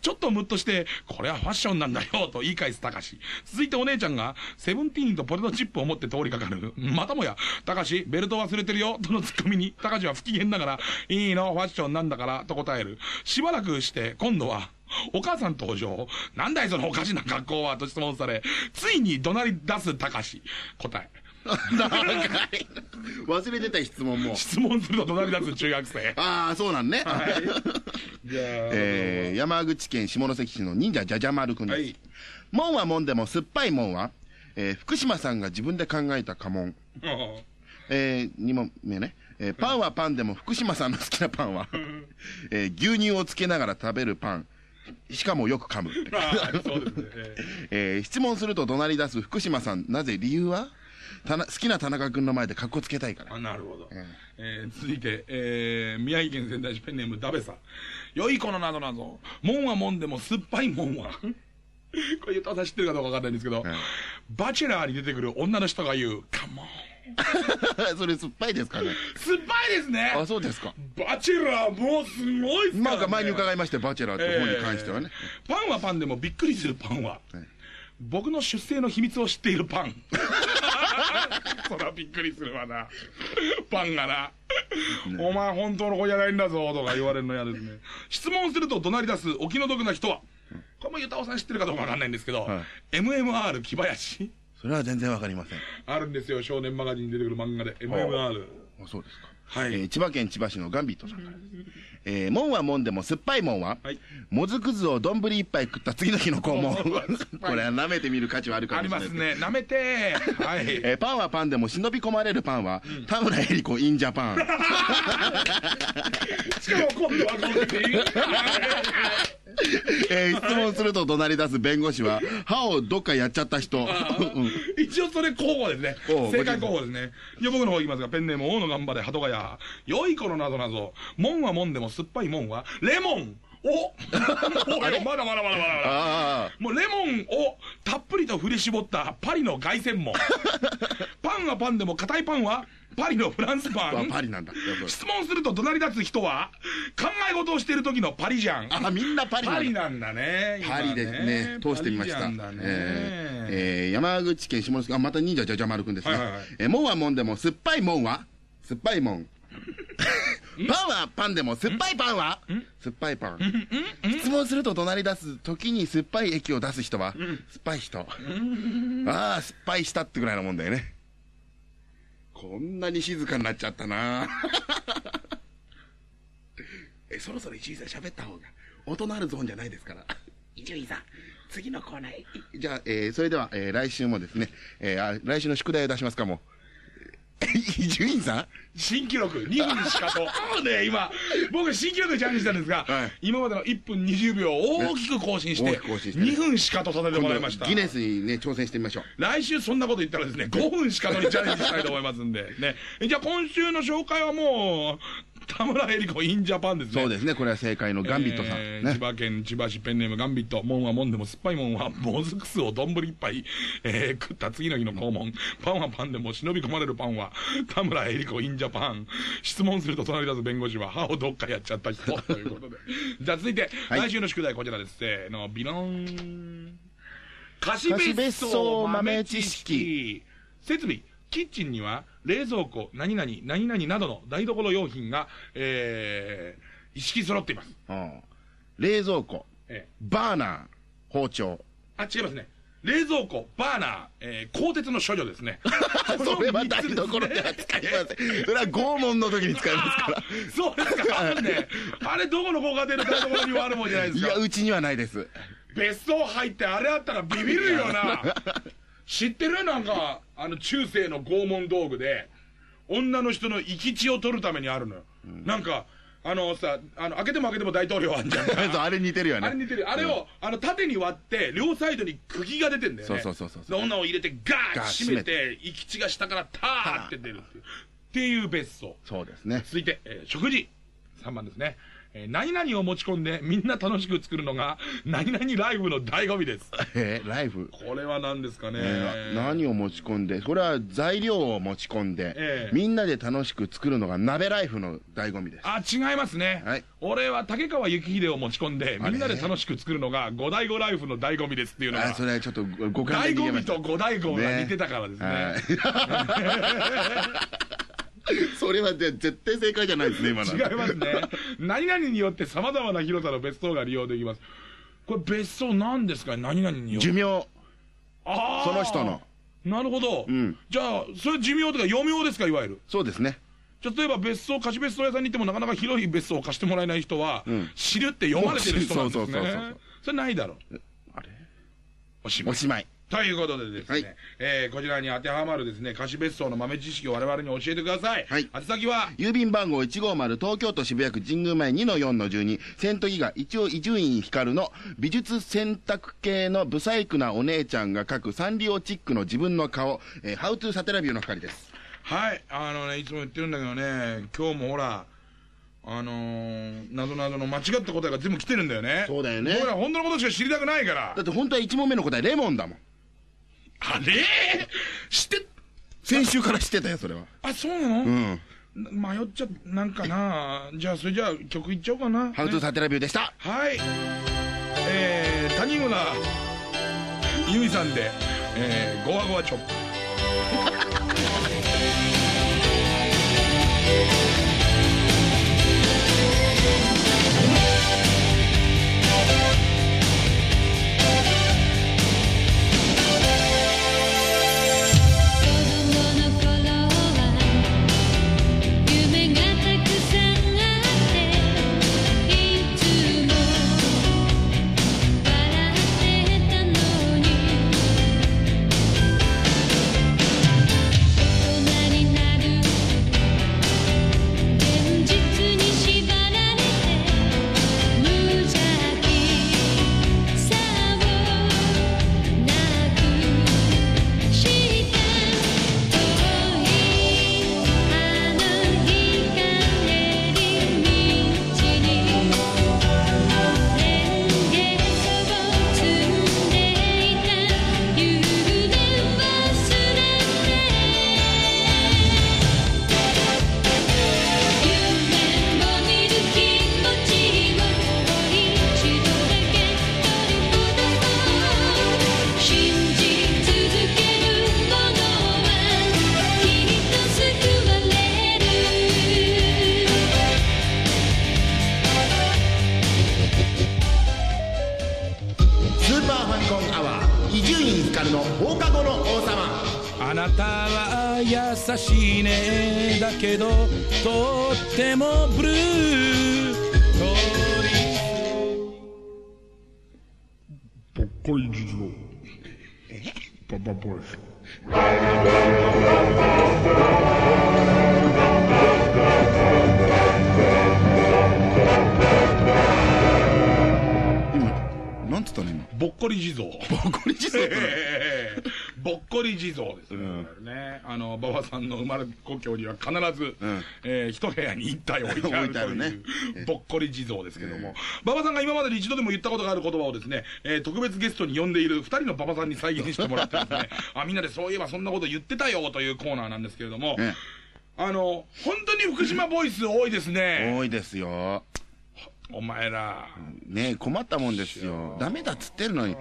[SPEAKER 1] ちょっとムッとして、これはファッションなんだよ、と言い返す隆。続いてお姉ちゃんが、セブンティーンとポテトチップを持って通りかかる。またもや、隆、ベルト忘れてるよ、とのツッコミに、隆は不機嫌ながら、いいの、ファッションなんだから、と答える。しばらくして、今度は、お母さん登場。なんだいそのおかしな格好はと質問され、ついに怒鳴り出す隆。答え。
[SPEAKER 2] 長い忘れてた質問も
[SPEAKER 1] 質問すると怒鳴り出す中学生。
[SPEAKER 2] ああそうなんね、
[SPEAKER 1] じゃあ、
[SPEAKER 2] えー山口県下関市の忍者じゃじゃ丸くんです、
[SPEAKER 1] はい
[SPEAKER 2] もんはもんでも酸っぱいもんは、えー福島さんが自分で考えた家紋えー、2問目ね、えーパンはパンでも福島さんの好きなパンは、えー牛乳をつけながら食べるパン。しかもよく噛む。えー。質問すると怒鳴り出す福島さん。なぜ理由は？好きな田中君の前で格好つけたいから。
[SPEAKER 1] あなるほど、
[SPEAKER 2] え
[SPEAKER 1] えー続いて、えー宮城県仙台市ペンネームダベさん。良い子のなどなど。もんはもんでも酸っぱいもんは。これ言ったさん知ってるかどうかわかんないんですけど、
[SPEAKER 2] え
[SPEAKER 1] バチェラーに出てくる女の人が言う「カモン
[SPEAKER 2] それ酸っぱいですかね？
[SPEAKER 1] 酸っぱいですね。
[SPEAKER 2] あそうですか。
[SPEAKER 1] バチェラーもうすごいっすね、
[SPEAKER 2] なんか前に伺いましてバチェラーって本に関してはね、
[SPEAKER 1] えーパンはパンでもびっくりするパンは、
[SPEAKER 2] はい。
[SPEAKER 1] 僕の出生の秘密を知っているパン。そらびっくりするわな。パンがな、お前本当の子じゃないんだぞとか言われるの嫌ですね。質問すると怒鳴り出すお気の毒な人は。これもゆたおさん知ってるかどうかわかんないんですけど、
[SPEAKER 2] はい。
[SPEAKER 1] MMR 木林
[SPEAKER 2] それは全然わかりません。
[SPEAKER 1] あるんですよ少年マガジンに出てくる漫画で。MMR
[SPEAKER 2] あそうですか。
[SPEAKER 1] はい。
[SPEAKER 2] えー千葉県千葉市のガンビットさんから、えー、もんはもんでも酸っぱいもんは、
[SPEAKER 1] はい。
[SPEAKER 2] もずくずを丼一杯食った次の日の肛門。これは舐めてみる価値はあるか
[SPEAKER 1] あり
[SPEAKER 2] もしれない
[SPEAKER 1] ますね。なめてー。はい。
[SPEAKER 2] えーパンはパンでも忍び込まれるパンは、田村恵里子インジャパン。
[SPEAKER 1] しかも今度はこうでいい
[SPEAKER 2] えー質問すると怒鳴り出す弁護士は歯をどっかやっちゃった人。うん。
[SPEAKER 1] 一応それ候補ですね。正解候補ですね。じゃあ僕の方いきますがペンネーム大野頑張れ鳩ヶ谷。良い子のなぞなぞ。もんはもんでも酸っぱいもんはレモンお まだまだまだまだまだ。
[SPEAKER 2] あ
[SPEAKER 1] もうレモンをたっぷりと振り絞ったパリの凱旋門。パンはパンでも硬いパンはパリのフランスパ
[SPEAKER 2] あ
[SPEAKER 1] ン
[SPEAKER 2] パリなんだ。
[SPEAKER 1] 質問すると隣り立つ人は考え事をしてる時のパリジャン
[SPEAKER 2] あみんなパリ
[SPEAKER 1] パリ
[SPEAKER 2] なんだ
[SPEAKER 1] ね今
[SPEAKER 2] パリですね。通してみました。え山口県下関あまた忍者じゃじゃ丸くんですね、えーもんはもんでも酸っぱいもんは？酸っぱいもん。パンはパンでも酸っぱいパンは？酸っぱいパン。質問すると隣り出す時に酸っぱい液を出す人は？酸っぱい人。ああ酸っぱいしたってぐらいのもんだよねこんなに静かになっちゃったな。えそろそろ石井さん喋った方が音のあるゾーンじゃないですから。
[SPEAKER 4] 伊集院さん、次のコーナーへ。
[SPEAKER 2] じゃあ、えーそれでは、えー来週もですね、えーあ来週の宿題を出しますかもう伊集院さん？
[SPEAKER 1] 新記録。2分しかと。あのね今。僕新記録にチャレンジしたんですが、
[SPEAKER 2] はい。
[SPEAKER 1] 今までの1分20秒を大きく更新して,、
[SPEAKER 2] 大きく更新してね。
[SPEAKER 1] 2分しかとさせてもらいました。
[SPEAKER 2] ギネスにね挑戦してみましょう。
[SPEAKER 1] 来週そんなこと言ったらですね5分しかとにチャレンジしたいと思いますんで。ね。じゃあ今週の紹介はもう田村恵理子 in ジャパンですね。
[SPEAKER 2] そうですね。これは正解のガンビットさん、
[SPEAKER 1] えー千
[SPEAKER 2] ね
[SPEAKER 1] 葉県千葉市ペンネームガンビット。もんはもんでも酸っぱいもんはもずく酢を丼一杯、えー食った次の日の肛門パンはパンでも忍び込まれるパンは田村恵理子 in ジャパン質問すると隣り立つ弁護士は歯をどっかやっちゃった人ということで。じゃあ続いて、
[SPEAKER 2] はい。
[SPEAKER 1] 来週の宿題こちらです。せーのビロン。貸
[SPEAKER 2] 貸
[SPEAKER 1] 別
[SPEAKER 2] 別荘
[SPEAKER 1] 荘豆
[SPEAKER 2] 豆知
[SPEAKER 1] 識。設備キッチンには冷蔵庫何々何々などの台所用品が、えー、一式揃っています。
[SPEAKER 2] うん。冷蔵庫
[SPEAKER 1] え
[SPEAKER 2] バーナー包丁。
[SPEAKER 1] ー、あ違いますね。冷蔵庫バーナー、えー、鋼鉄の処女ですね。
[SPEAKER 2] それは台所では使いません。それは拷問の時に使いますから。
[SPEAKER 1] そうですか。あるね あれどこのご家庭の台所にもあるもんじゃないですか？
[SPEAKER 2] いやうちにはないです。
[SPEAKER 1] 別荘入ってあれあったらビビるよな知ってる？なんかあの中世の拷問道具で女の人の生き血を取るためにあるのよ、なんかあのさあの開けても開けても大統領あんじゃん
[SPEAKER 2] あれ似てるよね。
[SPEAKER 1] あれ似てる。あれを、あの縦に割って両サイドに釘が出てんだよね。
[SPEAKER 2] そうそうそうそう
[SPEAKER 1] で女を入れてガーッ閉めて生き血が下からターって出るっていう。っていう別荘。
[SPEAKER 2] そうですね。
[SPEAKER 1] 続いて、えー食事。3番ですね、えー何々を持ち込んでみんな楽しく作るのが 何々ライブの醍醐味です。
[SPEAKER 2] えーライフ。
[SPEAKER 1] これは何ですかね、
[SPEAKER 2] えー何を持ち込んでこれは材料を持ち込んで、
[SPEAKER 1] ええ。
[SPEAKER 2] みんなで楽しく作るのが鍋ライフの醍醐味です。
[SPEAKER 1] あ違いますね、
[SPEAKER 2] はい。
[SPEAKER 1] 俺は竹川幸秀を持ち込んでみんなで楽しく作るのが五醍醐ライフの醍醐味ですっていうのが
[SPEAKER 2] あそれはちょっとごご勘
[SPEAKER 1] 醍醐味と五醍醐が似てたからですね。
[SPEAKER 2] はい それはぜ絶対正解じゃないですね今の
[SPEAKER 1] 違いますね。何々によってさまざまな広さの別荘が利用できます。これ別荘何ですか？何々によって。
[SPEAKER 2] 寿命。
[SPEAKER 1] あー。
[SPEAKER 2] その人の。
[SPEAKER 1] なるほど、
[SPEAKER 2] ん。
[SPEAKER 1] じゃあそれ寿命とか余命ですかいわゆる？
[SPEAKER 2] そうですね。
[SPEAKER 1] じゃあ例えば別荘貸別荘屋さんに行ってもなかなか広い別荘を貸してもらえない人は、
[SPEAKER 2] ん。
[SPEAKER 1] 知るって読まれてる人なんですね。
[SPEAKER 2] そうそうそうそう
[SPEAKER 1] それないだろ。う
[SPEAKER 2] あれ？
[SPEAKER 1] おしまい。
[SPEAKER 2] おしまい
[SPEAKER 1] ということでですね、
[SPEAKER 2] はい。
[SPEAKER 1] えーこちらに当てはまるですね貸別荘の豆知識を我々に教えてください、
[SPEAKER 2] はい。
[SPEAKER 1] 宛先は？
[SPEAKER 2] 郵便番号150東京都渋谷区神宮前2の4の12セントギガ一応伊集院光の美術選択系のブサイクなお姉ちゃんが描くサンリオチックの自分の顔、えー、ハウトゥーサテラビューの光です。
[SPEAKER 1] はい。あのねいつも言ってるんだけどね今日もほらあのー、謎々の間違った答えが全部来てるんだよね。
[SPEAKER 2] そうだよね。
[SPEAKER 1] 僕ら本当のことしか知りたくないから。
[SPEAKER 2] だって本当は1問目の答えレモンだもん
[SPEAKER 1] あれ？知って
[SPEAKER 2] 先週から知ってたよそれは。
[SPEAKER 1] あそうなの、
[SPEAKER 2] うん。
[SPEAKER 1] 迷っちゃなんかな。じゃあそれじゃあ曲いっちゃおうかな。ね
[SPEAKER 2] ハウトゥーサテラビューでした。
[SPEAKER 1] はい。えー、谷村由美さんで、えー、ゴワゴワチョップ必ず、
[SPEAKER 2] うん。
[SPEAKER 1] えー一部屋に一体置いてあるという ぼっこり地蔵ですけども、馬場さんが今までに一度でも言ったことがある言葉をですね、えー特別ゲストに呼んでいる二人の馬場さんに再現してもらってですね。あみんなでそういえばそんなこと言ってたよというコーナーなんですけれども、
[SPEAKER 2] え。
[SPEAKER 1] あの本当に福島ボイス多いですね、
[SPEAKER 2] 多いですよ
[SPEAKER 1] お前ら。
[SPEAKER 2] ねえ困ったもんですよ。ダメだっつってるのに。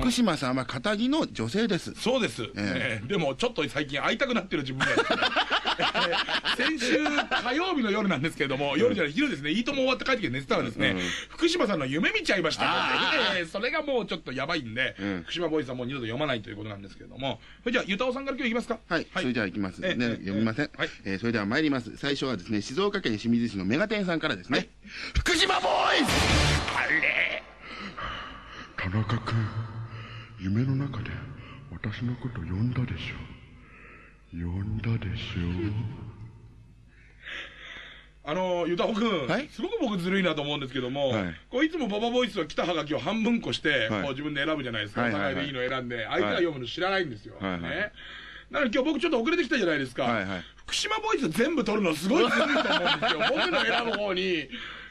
[SPEAKER 2] 福島さんは片木の女性です。
[SPEAKER 1] そうです、えーでもちょっと最近会いたくなってる自分が。先週火曜日の夜なんですけれども、夜じゃない昼ですね、いいとも終わって帰ってきて寝てたらですね、福島さんの夢見ちゃいました。それがもうちょっとやばいんで、
[SPEAKER 2] うん。
[SPEAKER 1] 福島ボーイズはもう二度と読まないということなんですけれども、それじゃあ、ゆたおさんから今日いきますか？
[SPEAKER 2] はい、それでは行きます。読みません。
[SPEAKER 1] はい。
[SPEAKER 2] えーそれでは参ります。最初はですね、静岡県清水市のメガテンさんからですね。福島ボーイズ。
[SPEAKER 3] 田中君夢の中で私のこと呼んだでしょ。呼んだでし
[SPEAKER 1] あのゆたおくん、
[SPEAKER 2] はい？
[SPEAKER 1] すごく僕ずるいなと思うんですけども、
[SPEAKER 2] はい。
[SPEAKER 1] こういつもババボイスは来たはがきを半分こして、
[SPEAKER 2] はい。
[SPEAKER 1] こう自分で選ぶじゃないですか、お互いでいいの選んで、相手が読むの知らないんですよ。
[SPEAKER 2] はいはい。
[SPEAKER 1] ねなので今日僕ちょっと遅れてきたじゃないですか。
[SPEAKER 2] はいはい
[SPEAKER 1] 福島ボイス全部取るのすごいずるいと思うんですよ。僕の選ぶ方に、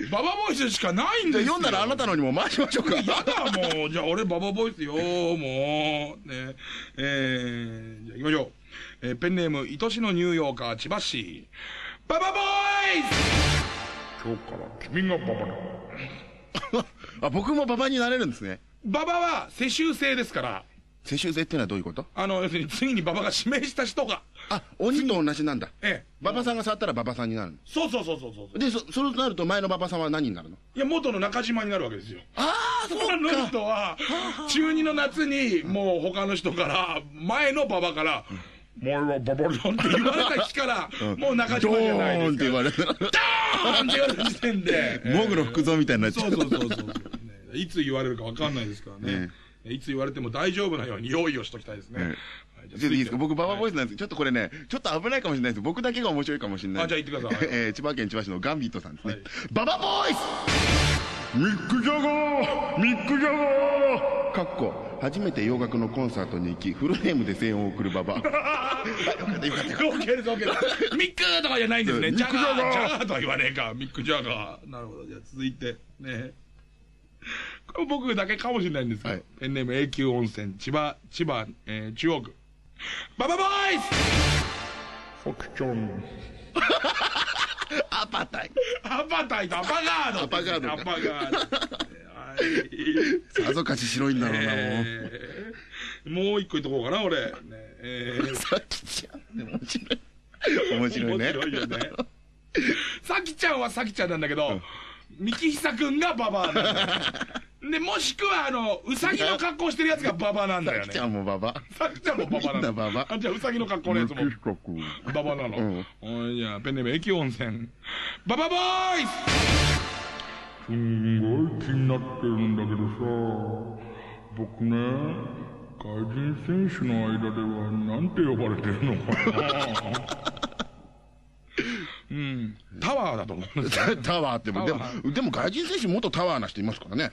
[SPEAKER 1] ババボイスしかないんですよ。
[SPEAKER 2] 読んだらあなたのにも回しましょうか。
[SPEAKER 1] やだもう。じゃあ俺ババボイスよ、もう。ね。えー、じゃあ行きましょう。えーペンネーム、愛しのニューヨーカー、千葉市。ババボイス
[SPEAKER 3] ょ今日から君がババだ
[SPEAKER 2] あ、僕も馬場になれるんですね。
[SPEAKER 1] 馬場は世襲制ですから、
[SPEAKER 2] 世襲制っていうのはどういうこと？
[SPEAKER 1] あの、要するに次に馬場が指名した人が、
[SPEAKER 2] あ、鬼と同じなんだ。
[SPEAKER 1] ええ。
[SPEAKER 2] 馬場さんが触ったら馬場さんになるの？
[SPEAKER 1] そうそうそうそうそう。
[SPEAKER 2] で、そ、そうなると前の馬場さんは何になるの？
[SPEAKER 1] いや、元の中島になるわけですよ。
[SPEAKER 2] ああ、
[SPEAKER 1] その人は、中二の夏に、もう他の人から、前の馬場から、
[SPEAKER 3] 前はババだ
[SPEAKER 1] って言われた日から、もう中
[SPEAKER 2] ド
[SPEAKER 1] 島じゃない
[SPEAKER 2] ーンって
[SPEAKER 1] ですか。
[SPEAKER 2] 言われたら、
[SPEAKER 1] ドーンって言われた時点で。
[SPEAKER 2] モグの福蔵みたいになっちゃ。
[SPEAKER 1] そううそうそうそう。ねいつ言われるかわかんないですからね。いつ言われても大丈夫なように用意をしときたいですね。
[SPEAKER 2] え
[SPEAKER 1] はい
[SPEAKER 2] いいですか？僕、馬場ボイ
[SPEAKER 1] ス。
[SPEAKER 2] スなんですけど、ちょっとこれね、ちょっと危ないかもしれないです。僕だけが面白いかもしれない。
[SPEAKER 1] あじゃあ言ってください
[SPEAKER 2] えー千葉県千葉市のガンビットさんですね
[SPEAKER 1] はい。
[SPEAKER 2] 馬場ボイス
[SPEAKER 3] ミック・ジャガーミック・ジャガ
[SPEAKER 2] かっこ初めて洋楽のコンサートに行きフルネームで声援を送る馬場
[SPEAKER 1] オッケーです、オッケーです。ミックとかじゃないんですね。ジャガー
[SPEAKER 2] ジャガー
[SPEAKER 1] とは言わねえか。ミックジャガー。なるほど。じゃあ続いて、ね。これ僕だけかもしれないんですけど、
[SPEAKER 2] はい
[SPEAKER 1] ペンネーム永久温泉、千葉、千葉、えー中央区。ババボイス
[SPEAKER 3] ーさきちゃん
[SPEAKER 2] アパタイ
[SPEAKER 1] アパタイとアパガード。
[SPEAKER 2] アパガードか
[SPEAKER 1] アパガード。はい。
[SPEAKER 2] さぞかし白いんだろうなもう
[SPEAKER 1] えーもう一個言っとこうかな、俺。ねえー
[SPEAKER 2] さきちゃん面白い面白いね
[SPEAKER 1] 面白いよね。さきちゃんはさきちゃんなんだけど、三木久くんがババアなんだよ。で、もしくは、あの、うさぎの格好してるやつがババアなんだよね。
[SPEAKER 2] さきちゃんも馬場
[SPEAKER 1] さきちゃんもババアな
[SPEAKER 2] みんな
[SPEAKER 1] の。
[SPEAKER 2] 馬場
[SPEAKER 1] あじゃあ、うさぎの格好のやつもババアなの。おいじゃあ、ペンネーム駅温泉。ババボーイ
[SPEAKER 3] すんごい気になってるんだけどさ僕ね外人選手の間ではなんて呼ばれてるのかな
[SPEAKER 1] うん。タワーだと思うんですよ。
[SPEAKER 2] タワーってもでもでも外人選手元タワーな人いますからね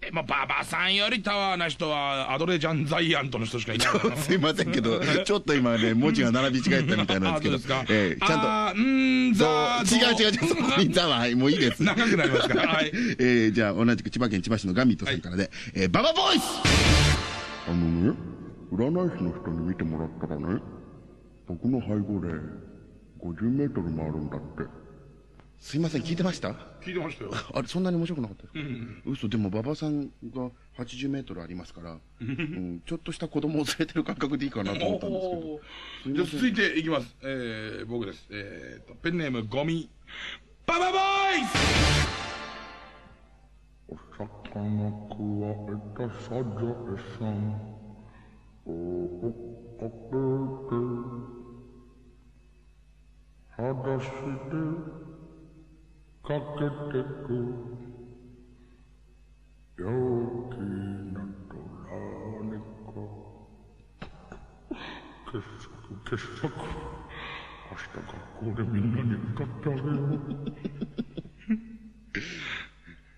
[SPEAKER 1] え、まあ、ババさんよりタワーな人は、アドレジャン・ザイアントの人しかいない
[SPEAKER 2] すいませんけど ちょっと今ね文字が並び違えたみたいなんですけど
[SPEAKER 1] あそうですか。
[SPEAKER 2] ええちゃんと
[SPEAKER 1] うーん、
[SPEAKER 2] そう
[SPEAKER 1] ザ
[SPEAKER 2] 違う違う違うそこにザワーもういいです
[SPEAKER 1] 長くなりますから。はい。
[SPEAKER 2] えー、じゃあ同じく千葉県千葉市のガンビットさんからで、えー、ババボイス
[SPEAKER 3] あのね占い師の人に見てもらったらね僕の背後で50メートル回るんだって。
[SPEAKER 2] すいません聞いてました？
[SPEAKER 1] 聞いてましたよ。
[SPEAKER 2] あれそんなに面白くなかったですか、嘘でも馬場さんが80メートルありますから、うん、ちょっとした子供を連れてる感覚でいいかなと思ったんですけど。
[SPEAKER 1] じゃあ続いていきます。えー、僕です。えーと、ペンネームゴミ。ババボーイ
[SPEAKER 3] お魚くわえたサザエさん。裸足で駆けてく陽気なドラ猫傑作傑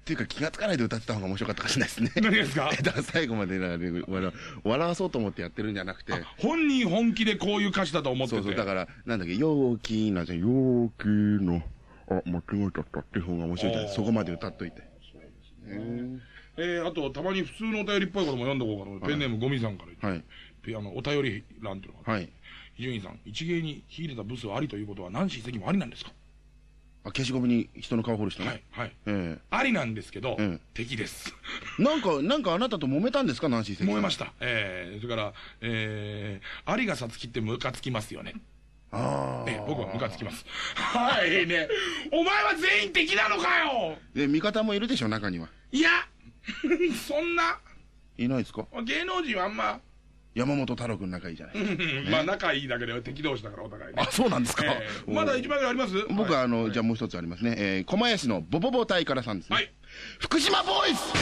[SPEAKER 3] って
[SPEAKER 2] いうか気がつかないで歌ってた方が面白かったかもしれないですね。
[SPEAKER 1] 何ですか？
[SPEAKER 2] だから最後までな笑笑わそうと思ってやってるんじゃなくて、
[SPEAKER 1] 本人本気でこういう歌詞だと思ってて。
[SPEAKER 2] そうそう、だから、なんだっけ、陽気なんじゃん、陽気の、あ、間違えちゃったっていう方が面白いから
[SPEAKER 1] あー。
[SPEAKER 2] そこまで歌っといて。
[SPEAKER 1] えー、あとたまに普通のお便りっぽいことも読んでおこうかと思ってペンネームゴミさんから言って、
[SPEAKER 2] はい。
[SPEAKER 1] ペあのお便り欄っていうのがあって。
[SPEAKER 2] はい。
[SPEAKER 1] 伊集院さん一芸に秀でたブスはありということはナンシー関もありなんですか？
[SPEAKER 2] あ、消しゴムに人の顔彫る人ね。
[SPEAKER 1] はいはい。
[SPEAKER 2] え
[SPEAKER 1] ありなんですけど、
[SPEAKER 2] うん
[SPEAKER 1] 敵です。
[SPEAKER 2] えなんか、なんかあなたと揉めたんですか、ナンシー関さん。
[SPEAKER 1] 燃えました。えー、それからえー、ありがさつきってムカつきますよね。
[SPEAKER 2] ああ。
[SPEAKER 1] えー、僕はムカつきます。はいね。お前は全員敵なのかよ！
[SPEAKER 2] で、味方もいるでしょ、中には。
[SPEAKER 1] いや そんな。い
[SPEAKER 2] ないですか？
[SPEAKER 1] 芸能人はあんま、
[SPEAKER 2] 山本太郎君仲いいじゃない。
[SPEAKER 1] うん。まあ仲いいだけで敵同士だからお互いね。
[SPEAKER 2] あ、そうなんですか。
[SPEAKER 1] えー。まだ一枚ぐらいあります？
[SPEAKER 2] 僕はあの、
[SPEAKER 1] はい。
[SPEAKER 2] じゃあもう一つありますね。えー、狛江市のボボボ隊からさんですね。
[SPEAKER 1] はい。
[SPEAKER 2] 福島ボーイス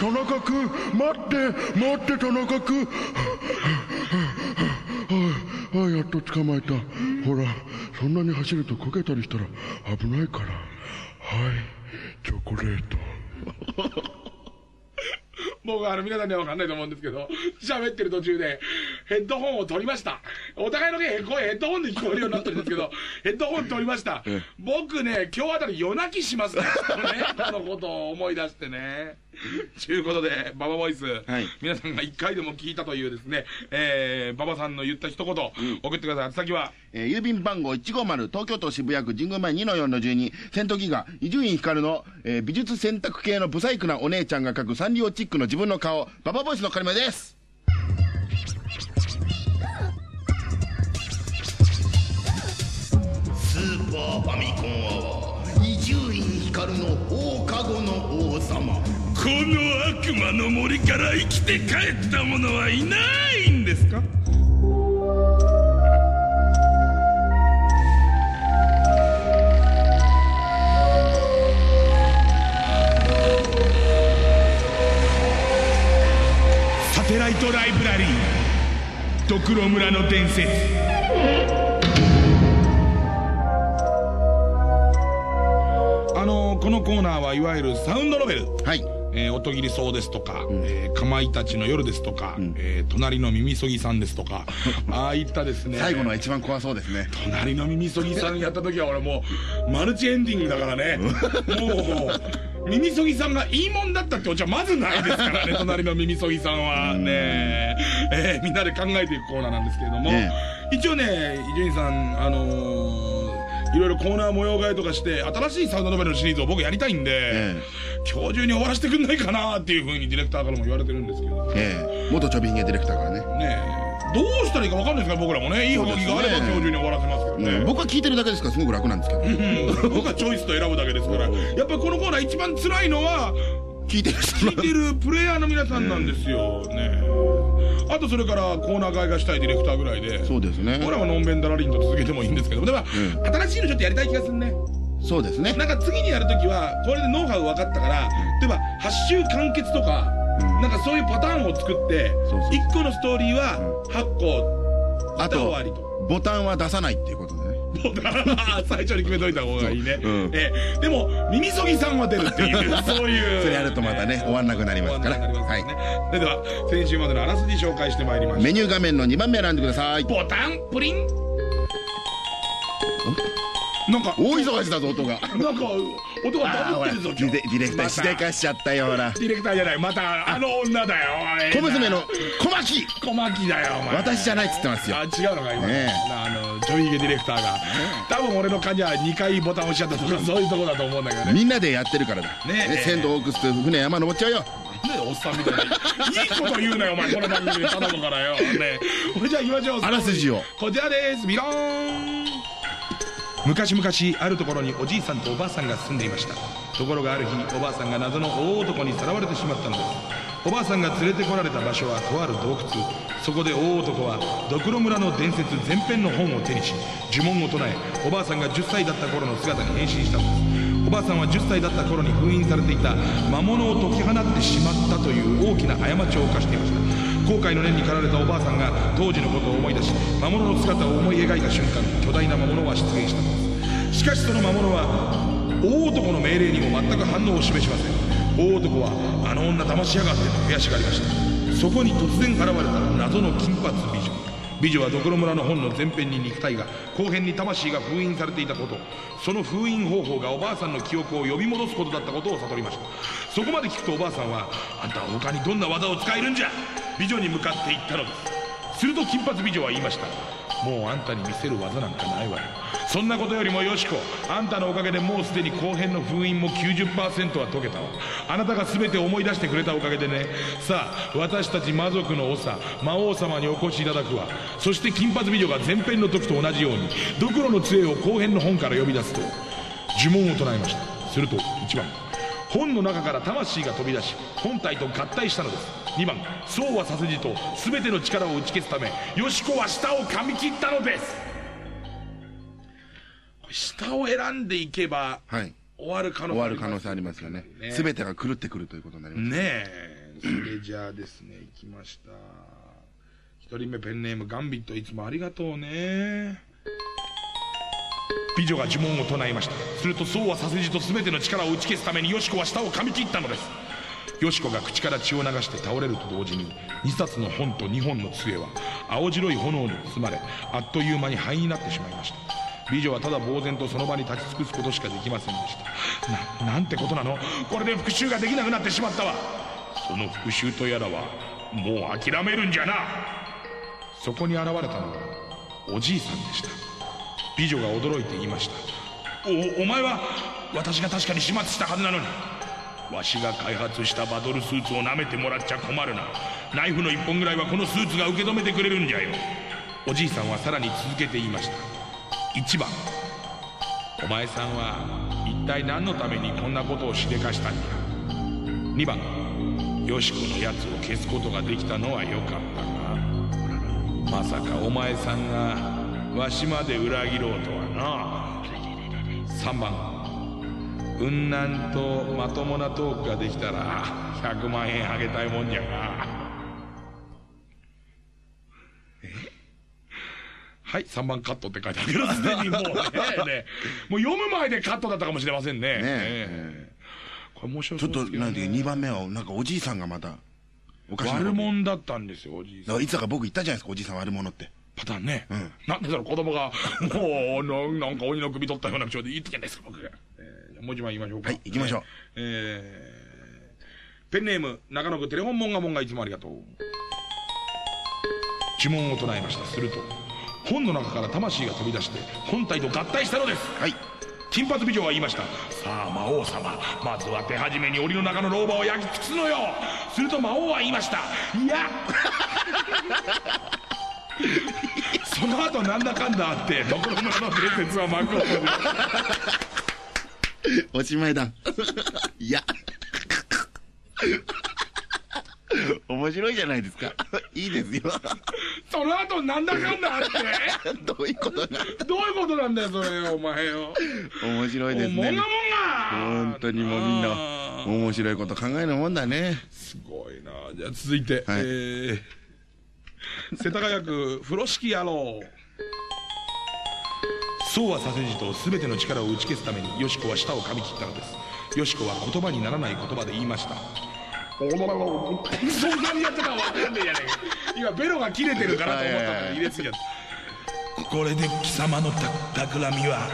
[SPEAKER 3] 田中君待って待って田中君はいはいやっと捕まえた。ほらそんなに走るとこけたりしたら危ないから。はい。チョコレート
[SPEAKER 1] 僕はあの皆さんには分かんないと思うんですけど、喋ってる途中でヘッドホンを取りました。お互いの声ヘッドホンで聞こえるようになってるんですけど、ヘッドホン取りました。僕ね、今日あたり夜泣きしますね、このことを思い出してね。ということで、ババボイス、
[SPEAKER 2] はい。
[SPEAKER 1] 皆さんが一回でも聞いたというですね、えー、ババさんの言った一言、送ってください。宛先は、
[SPEAKER 2] えー郵便番号150東京都渋谷区神宮前2の4の12セントギガ伊集院光の、えー美術選択系のブサイクなお姉ちゃんが描くサンリオチックの自分の顔。ババボイスのカリマです
[SPEAKER 4] スーパーファミコンアワー伊集院光の放課後の王様。
[SPEAKER 1] この悪魔の森から生きて帰った者はいないんですか？サテライトライブラリー。ドクロ村の伝説。のこのコーナーはいわゆるサウンドノベル。
[SPEAKER 2] はい。
[SPEAKER 1] えー、音切りそうですとか、えーかまいたちの夜ですとか、えー隣の耳そぎさんですとか、ああいったですね、
[SPEAKER 2] 最後のは一番怖そうですね。
[SPEAKER 1] 隣の耳そぎさんやった時は俺もう、マルチエンディングだからね、もう、耳そぎさんがいいもんだったってお茶まずないですからね、隣の耳そぎさんは。ね、え。ーみんなで考えていくコーナーなんですけれども、
[SPEAKER 2] え。
[SPEAKER 1] 一応ね、伊集院さん、あのーいろいろコーナー模様替えとかして、新しいサウンドノベルのシリーズを僕やりたいんで、
[SPEAKER 2] え
[SPEAKER 1] 今日中に終わらせてくんないかなっていうふうにディレクターからも言われてるんですけど、ね
[SPEAKER 2] ええ。元ちょびひげディレクターからね、
[SPEAKER 1] え。どうしたらいいか分かんないですから僕らもね。いいハガキがあれば今日中に終わらせますけどね、
[SPEAKER 2] うん僕は聞いてるだけですからすごく楽なんですけど、
[SPEAKER 1] うん。僕はチョイスと選ぶだけですから。やっぱりこのコーナー一番辛いのは
[SPEAKER 2] 聞いてる人
[SPEAKER 1] 聞いてるプレイヤーの皆さんなんですよ。ね。あとそれからコーナー替えがしたいディレクターぐらいで。
[SPEAKER 2] そうですね。
[SPEAKER 1] 僕らはのんべんだらりんと続けてもいいんですけどでも、新しいのちょっとやりたい気がするね。
[SPEAKER 2] そうですね。
[SPEAKER 1] なんか次にやるときはこれでノウハウ分かったから例えば8週完結とか、なんかそういうパターンを作って
[SPEAKER 2] そうそう
[SPEAKER 1] 1個のストーリーは8個
[SPEAKER 2] あと
[SPEAKER 1] 終わりと。
[SPEAKER 2] ボタンは出さないっていうことで ね
[SPEAKER 1] 最初に決めといた方がいいね、
[SPEAKER 2] そううん。
[SPEAKER 1] ええ。でも耳そぎさんは出るっていう そういう。
[SPEAKER 2] それやるとまたね終わんなくなりますから。
[SPEAKER 1] 終わんなくなりますからね。それでは先週までのあらすじ紹介してまいりましょう。
[SPEAKER 2] メニュー画面の2番目選んでください。
[SPEAKER 1] ボタンプリンなんか
[SPEAKER 2] 大忙しだぞ音が。
[SPEAKER 1] なんか音がダブってるぞ
[SPEAKER 2] ディレディレクター
[SPEAKER 1] ま
[SPEAKER 2] したでかしちゃったよほら。
[SPEAKER 1] ディレクターじゃないまたあの女だよ
[SPEAKER 2] 小娘の小牧。
[SPEAKER 1] 小牧だよお前。
[SPEAKER 2] 私じゃないっつってますよ。
[SPEAKER 1] あ違うのか今、
[SPEAKER 2] ね
[SPEAKER 1] あのちょいひげディレクターが、多分俺の感じは2回ボタン押しちゃったとかそういうとこだと思うんだけどね。
[SPEAKER 2] みんなでやってるからだ。
[SPEAKER 1] ねえ。
[SPEAKER 2] 鮮度多くして船山登っちゃうよ。
[SPEAKER 1] ねおっさんみたいに。いいこと言うなよお前この番組で頼むからよ。ねじゃあ行きましょう。
[SPEAKER 2] あらすじを。
[SPEAKER 1] こちらです。ビローン昔々あるところにおじいさんとおばあさんが住んでいました。ところがある日おばあさんが謎の大男にさらわれてしまったのです。おばあさんが連れてこられた場所はとある洞窟。そこで大男はドクロ村の伝説前編の本を手にし呪文を唱えおばあさんが10歳だった頃の姿に変身したのです。おばあさんは10歳だった頃に封印されていた魔物を解き放ってしまったという大きな過ちを犯していました。後悔の念に駆られたおばあさんが当時のことを思い出し魔物の姿を思い描いた瞬間巨大な魔物は出現した。のですしかしその魔物は大男の命令にも全く反応を示しません。大男はあの女騙しやがってと悔しがりました。そこに突然現れた謎の金髪美女。美女はドクロ村の本の前編に肉体が後編に魂が封印されていたこと。その封印方法がおばあさんの記憶を呼び戻すことだったことを悟りました。そこまで聞くとおばあさんはあんたは他にどんな技を使えるんじゃ美女に向かって言ったのですすると金髪美女は言いました。もうあんたに見せる技なんかないわよ。そんなことよりもよしこあんたのおかげでもうすでに後編の封印も90%は解けたわ。あなたが全て思い出してくれたおかげでね。さあ私たち魔族の長魔王様にお越しいただくわ。そして金髪美女が前編の時と同じようにドクロの杖を後編の本から呼び出すと呪文を唱えました。すると1番。本の中から魂が飛び出し本体と合体したのです2番そうはさせじと全ての力を打ち消すためよしこは舌を噛み切ったのですこれ舌を選んでいけば
[SPEAKER 2] はい。
[SPEAKER 1] 終わる可能
[SPEAKER 2] 終わる可能性ありますよね。
[SPEAKER 1] ね
[SPEAKER 2] すべてが狂ってくるということになります。
[SPEAKER 1] ねえそれじゃあですねいきました一人目ペンネームガンビットいつもありがとうね美女が呪文を唱えましたするとそうはさせじと全ての力を打ち消すためによしこは舌を噛み切ったのです。よしこが口から血を流して倒れると同時に2冊の本と2本の杖は青白い炎に包まれあっという間に灰になってしまいました美女はただ呆然とその場に立ち尽くすことしかできませんでした。ななんてことなの？これで復讐ができなくなってしまったわ。その復讐とやらはもう諦めるんじゃな。そこに現れたのはおじいさんでした。美女が驚いて言いました。おお前は私が確かに始末したはずなのに。わしが開発したバトルスーツを舐めてもらっちゃ困るな。ナイフの一本ぐらいはこのスーツが受け止めてくれるんじゃよ。おじいさんはさらに続けて言いました。1番。お前さんは一体何のためにこんなことをしでかしたんじゃ。2番。よしこのやつを消すことができたのはよかったがまさかお前さんがわしまで裏切ろうとはな。3番。雲南とまともなトークができたら100万円あげたいもんじゃが。え？はい3番カットって書いてあるけどすでに もうねね。もう読む前でカットだったかもしれませんね。
[SPEAKER 2] ね
[SPEAKER 1] え。えこれ面白
[SPEAKER 2] ちょっと、なんていうか、2番目は、なんかおじいさんがまた、おかしなこと。
[SPEAKER 1] 悪者だったんですよおじいさん。
[SPEAKER 2] だからいつだか僕言ったじゃないですか、おじいさん悪者って。
[SPEAKER 1] パターンね、
[SPEAKER 2] ん。
[SPEAKER 1] なんでその子供がもうななんか鬼の首取ったような口調で言ってきゃないですか僕。が、えー、もう一枚言いましょうか。
[SPEAKER 2] はい行きましょう。
[SPEAKER 1] えー、ペンネーム中野区テレフォンモンガモンがいつもありがとう。呪文を唱えました。すると本の中から魂が飛び出して本体と合体したのです。
[SPEAKER 2] はい。
[SPEAKER 1] 金髪美女は言いました。さあ魔王様。まずは手始めに檻の中の老婆を焼き尽くすのよ。すると魔王は言いました。いやその後なんだかんだあってどこの村の伝説は幕を閉じる
[SPEAKER 2] おしまいだ。いや。面白いじゃないですか。いいですよ。
[SPEAKER 1] その後なんだかんだあって？
[SPEAKER 2] どういうことな
[SPEAKER 1] どういうことなんだよそれお前よ
[SPEAKER 2] 面白いですね
[SPEAKER 1] もんがもん。が
[SPEAKER 2] 本当にもうみんな面白いこと考えるもんだね。
[SPEAKER 1] すごいなじゃあ続いて、
[SPEAKER 2] はい
[SPEAKER 1] えー、世田谷区風呂敷野郎。そうはさせじと全ての力を打ち消すためによしこは舌を噛み切ったのです。よしこは言葉にならない言葉で言いました。そんなにやってたら分かんねえじゃねえか今ベロが切れてるかなと思ったから入れすぎちゃったこれで貴様のた企みは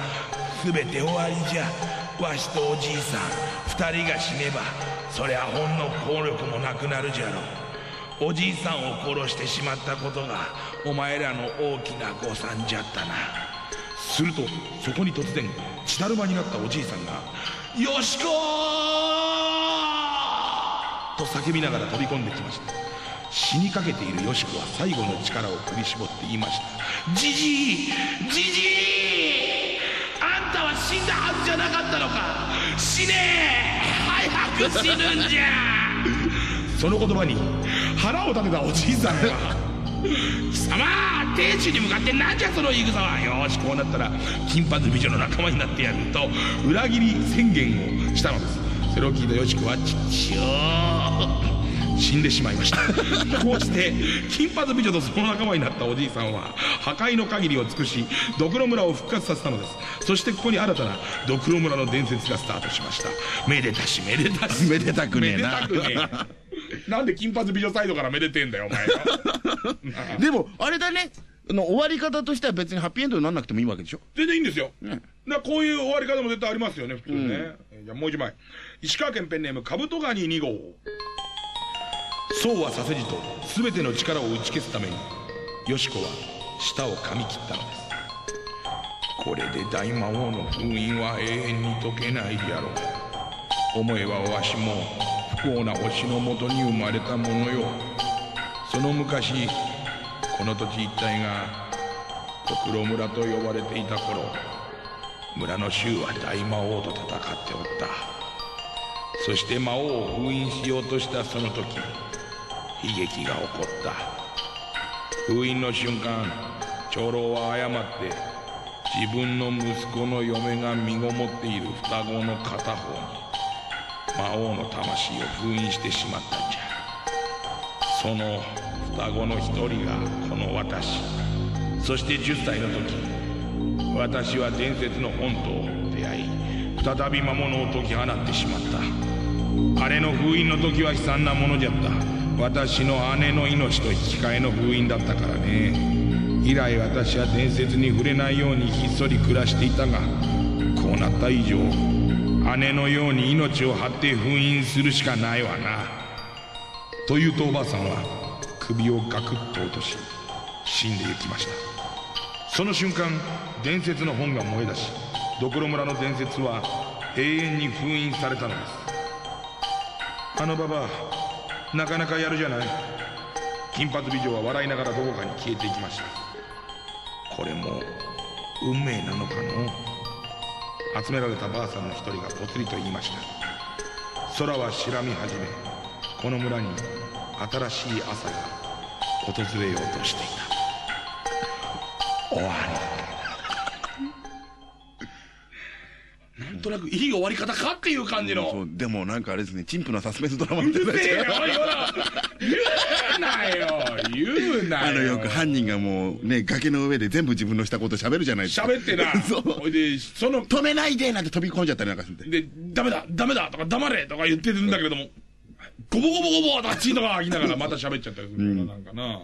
[SPEAKER 1] 全て終わりじゃわしとおじいさん二人が死ねばそりゃほんの効力もなくなるじゃろうおじいさんを殺してしまったことがお前らの大きな誤算じゃったな。するとそこに突然血だるまになったおじいさんが「よしこー!」と叫びながら飛び込んできました。死にかけているよしこは最後の力を振り絞って言いました「じじい!じじい!あんたは死んだはずじゃなかったのか!死ね!え早く死ぬんじゃ! 」その言葉に腹を立てたおじいさんが。貴様亭主に向かってなんじゃその言い草は。よしこうなったら金髪美女の仲間になってやると裏切り宣言をしたのです。それを聞いたよしこはちっちょ死んでしまいました。こうして金髪美女とその仲間になったおじいさんは破壊の限りを尽くしドクロ村を復活させたのです。そしてここに新たなドクロ村の伝説がスタートしました。めでたしめでたし。
[SPEAKER 2] めでたくねえな。
[SPEAKER 1] めでたくねえなんで金髪美女サイドからめでてんだよお前は
[SPEAKER 2] でもあれだね。あの終わり方としては別にハッピーエンドにならなくてもいいわけでしょ？
[SPEAKER 1] 全然いいんですよ、
[SPEAKER 2] ん。
[SPEAKER 1] だこういう終わり方も絶対ありますよね普通ね、えーじゃあもう一枚。石川県ペンネームカブトガニ2号。そうはさせじと全ての力を打ち消すためによしこは舌を噛み切ったのです。これで大魔王の封印は永遠に解けないであろう。思えばわしも不幸な星のもとに生まれたものよ。その昔この土地一帯がドクロ村と呼ばれていた頃村の衆は大魔王と戦っておった。そして魔王を封印しようとしたその時悲劇が起こった。封印の瞬間長老は誤って自分の息子の嫁が身ごもっている双子の片方に魔王の魂を封印してしまったんじゃ。その双子の一人がこの私そして10歳の時私は伝説の本と出会い再び魔物を解き放ってしまった。あれの封印の時は悲惨なものじゃった。私の姉の命と引き換えの封印だったからね。以来私は伝説に触れないようにひっそり暮らしていたがこうなった以上姉のように命を張って封印するしかないわな。というとおばあさんは首をガクッと落とし死んでゆきました。その瞬間伝説の本が燃え出しドクロ村の伝説は永遠に封印されたのです。あのババアなかなかやるじゃない。金髪美女は笑いながらどこかに消えていきました。これも運命なのかの？集められたばあさんの一人がぽつりと言いました。空は白み始めこの村に新しい朝が訪れようとしていた。終わり。となくいい終わり方かっていう感じの、
[SPEAKER 2] そうでもなんかあれですね陳腐なサスペンスドラマみ
[SPEAKER 1] う
[SPEAKER 2] たい
[SPEAKER 1] る
[SPEAKER 2] な
[SPEAKER 1] 言うなよ言うなよ。
[SPEAKER 2] あのよく犯人がもうね崖の上で全部自分のしたこと喋るじゃないですか。
[SPEAKER 1] 喋ってな。
[SPEAKER 2] そ
[SPEAKER 1] いでその
[SPEAKER 2] 止めないでなんて飛び込んじゃったりなんかして
[SPEAKER 1] で。ダメだダメだとか黙れとか言ってるんだけれども、ゴボゴボゴボとか血とか吐きながらまた喋っちゃったりするのなんかな、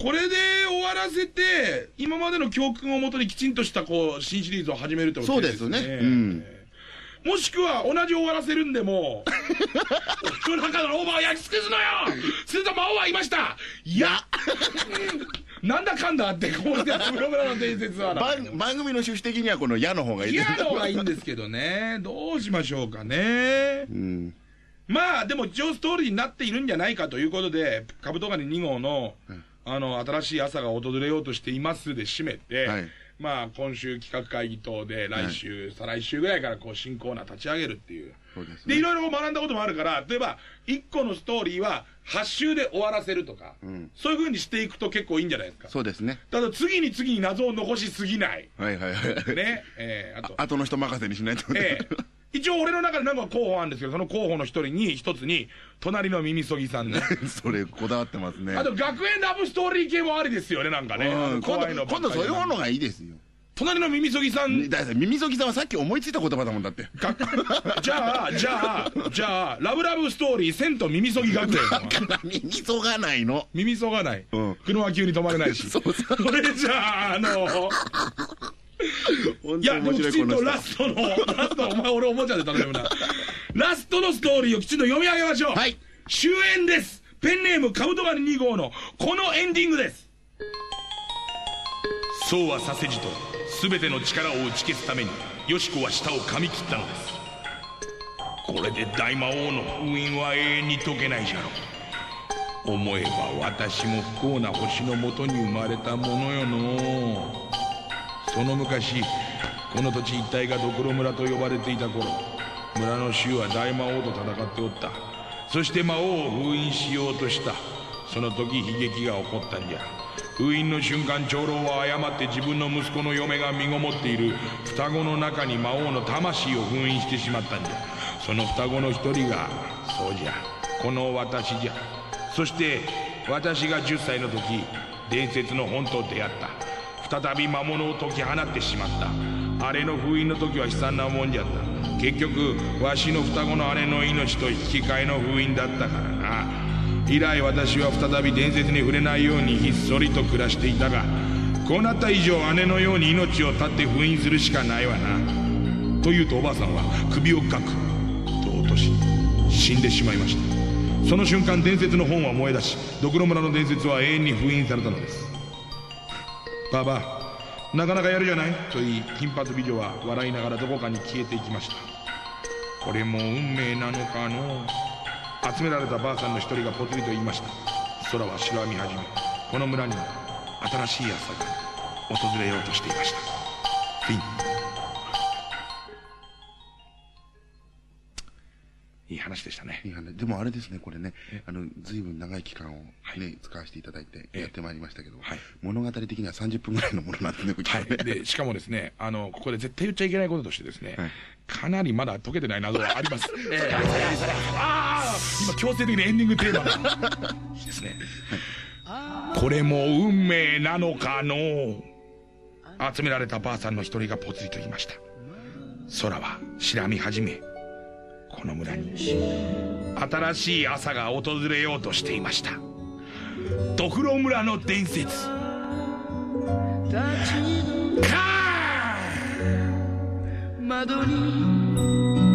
[SPEAKER 1] これで終わらせて今までの教訓をもとにきちんとしたこう新シリーズを始めるってこと
[SPEAKER 2] そうですね。うん。
[SPEAKER 1] もしくは同じ終わらせるんでも 世の中のローマを焼き尽くすのよ！すると魔王はいました！いや。なんだかんだあってこうしてプログラムの伝説は。な
[SPEAKER 2] 番番組の趣旨的にはこの矢の方がいいです。
[SPEAKER 1] 嫌の方がいいんですけどね。どうしましょうかね。
[SPEAKER 2] うん。
[SPEAKER 1] まあでも一応ストーリーになっているんじゃないかということでカブトガニ2号の,、あの新しい朝が訪れようとしていますで締めて、
[SPEAKER 2] はい。
[SPEAKER 1] まあ今週企画会議等で来週、再来週ぐらいからこう新コーナー立ち上げるっていう。
[SPEAKER 2] そうです
[SPEAKER 1] でい
[SPEAKER 2] ね
[SPEAKER 1] ろいろ学んだこともあるから例えば1個のストーリーは8週で終わらせるとか、
[SPEAKER 2] ん。
[SPEAKER 1] そういうふうにしていくと結構いいんじゃないですか。
[SPEAKER 2] そうですね。
[SPEAKER 1] ただ次に次に謎を残しすぎない。
[SPEAKER 2] はいはいはい。
[SPEAKER 1] ね。えーあと。
[SPEAKER 2] 後の人任せにしないと。
[SPEAKER 1] ええ一応俺の中で何か候補あるんですけど、その候補の一人に、一つに、隣の耳そぎさんね。
[SPEAKER 2] それこだわってますね
[SPEAKER 1] あと、学園ラブストーリー系もありですよね、なんかね。
[SPEAKER 2] うん今度今度そういうのがいいですよ
[SPEAKER 1] 隣の耳そぎさん、
[SPEAKER 2] だ耳そぎさんはさっき思いついた言葉だもんだって
[SPEAKER 1] が じゃあ、じゃあ、じゃあ、ラブラブストーリー、千と耳そぎ学園。
[SPEAKER 2] 耳そがないの
[SPEAKER 1] 耳そがない。
[SPEAKER 2] うん
[SPEAKER 1] 車は急に止まれないし。
[SPEAKER 2] そうそう
[SPEAKER 1] これじゃあ、あの、
[SPEAKER 2] 本
[SPEAKER 1] いや、でもきちんとラ
[SPEAKER 2] 人
[SPEAKER 1] ストの、ラスト、お前俺おもちゃで頼むな。ラストのストーリーをきちんと読み上げましょう。
[SPEAKER 2] はい。
[SPEAKER 1] 終演です。ペンネームカブトガニ2号のこのエンディングです。そうはさせじと、すべての力を打ち消すために、よしこは舌を噛み切ったのです。これで大魔王の封印は永遠に解けないじゃろう。思えば私も不幸な星のもとに生まれたものよのうその昔この土地一帯がドクロ村と呼ばれていた頃村の衆は大魔王と戦っておった。そして魔王を封印しようとした。その時悲劇が起こったんじゃ。封印の瞬間長老は誤って自分の息子の嫁が身ごもっている。双子の中に魔王の魂を封印してしまったんじゃ。その双子の一人がそうじゃ。この私じゃ。そして私が10歳の時伝説の本と出会った。再び魔物を解き放ってしまった。あれの封印の時は悲惨なもんじゃった。結局わしの双子の姉の命と引き換えの封印だったからな。以来私は再び伝説に触れないようにひっそりと暮らしていたがこうなった以上姉のように命を絶って封印するしかないわな。と言うとおばあさんは首をかく。と落とし死んでしまいました。その瞬間伝説の本は燃え出しドクロ村の伝説は永遠に封印されたのです。ババアなかなかやるじゃない？と言い金髪美女は笑いながらどこかに消えていきました。これも運命なのかの？集められたばあさんの一人がぽつりと言いました。空は白み始めこの村に新しい朝が訪れようとしていました。フィン。話でしたね。
[SPEAKER 2] いやね、でもあれですね、これね、あの、ずいぶん長い期間をね、使わせていただいて
[SPEAKER 1] え
[SPEAKER 2] やってまいりましたけど、
[SPEAKER 1] はい。
[SPEAKER 2] 物語的には30分ぐらいのものなんでね、これ
[SPEAKER 1] はい、
[SPEAKER 2] ね。
[SPEAKER 1] でしかもですねあのここで絶対言っちゃいけないこととしてですね、
[SPEAKER 2] はい。
[SPEAKER 1] かなりまだ解けてない謎があります、え ーああ今強制的にエンディングテーマが。い いですね。これも運命なのかの集められたばあさんの一人がぽつりと言いました。空は白み始めこの村に新しい朝が訪れようとしていました。ドクロ村の伝説。
[SPEAKER 5] 窓に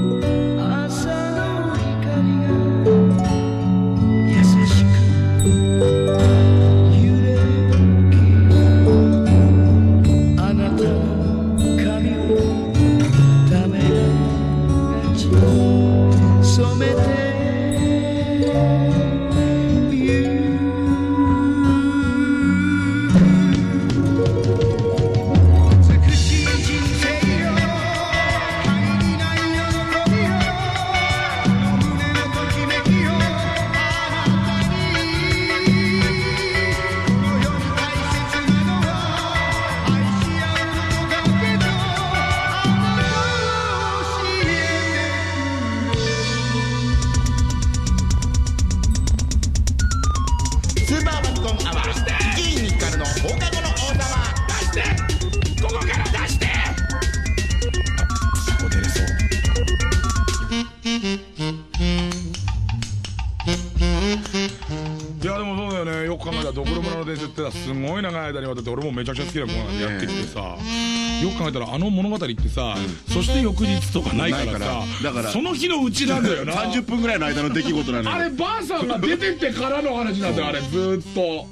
[SPEAKER 1] すごい長い間にわたって俺もめちゃくちゃ好きなものなんでやってきてさよく考えたらあの物語ってさそして翌日とかないからさ
[SPEAKER 2] だから
[SPEAKER 1] その日のうちなんだよな。
[SPEAKER 2] 30分ぐらいの間の出来事なの
[SPEAKER 1] あればあさんが出てってからの話なんだよあれずーっと。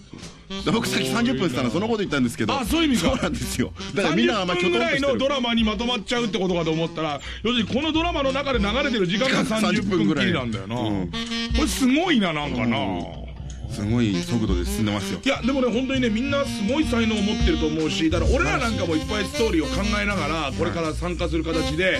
[SPEAKER 2] で僕さっき30分ってたのそのこと言ったんですけど。
[SPEAKER 1] あそういう意味か。
[SPEAKER 2] そうなんですよ。だからみんながあんま
[SPEAKER 1] 30
[SPEAKER 2] きょとんとしてる。
[SPEAKER 1] 分ぐらいのドラマにまとまっちゃうってことかと思ったら要するにこのドラマの中で流れてる時間が30分きりなんだよな、
[SPEAKER 2] うん。
[SPEAKER 1] これすごいななんかな、
[SPEAKER 2] すごい速度で進んでますよ。
[SPEAKER 1] いやでもね本当にねみんなすごい才能を持ってると思うしだから俺らなんかもいっぱいストーリーを考えながらこれから参加する形で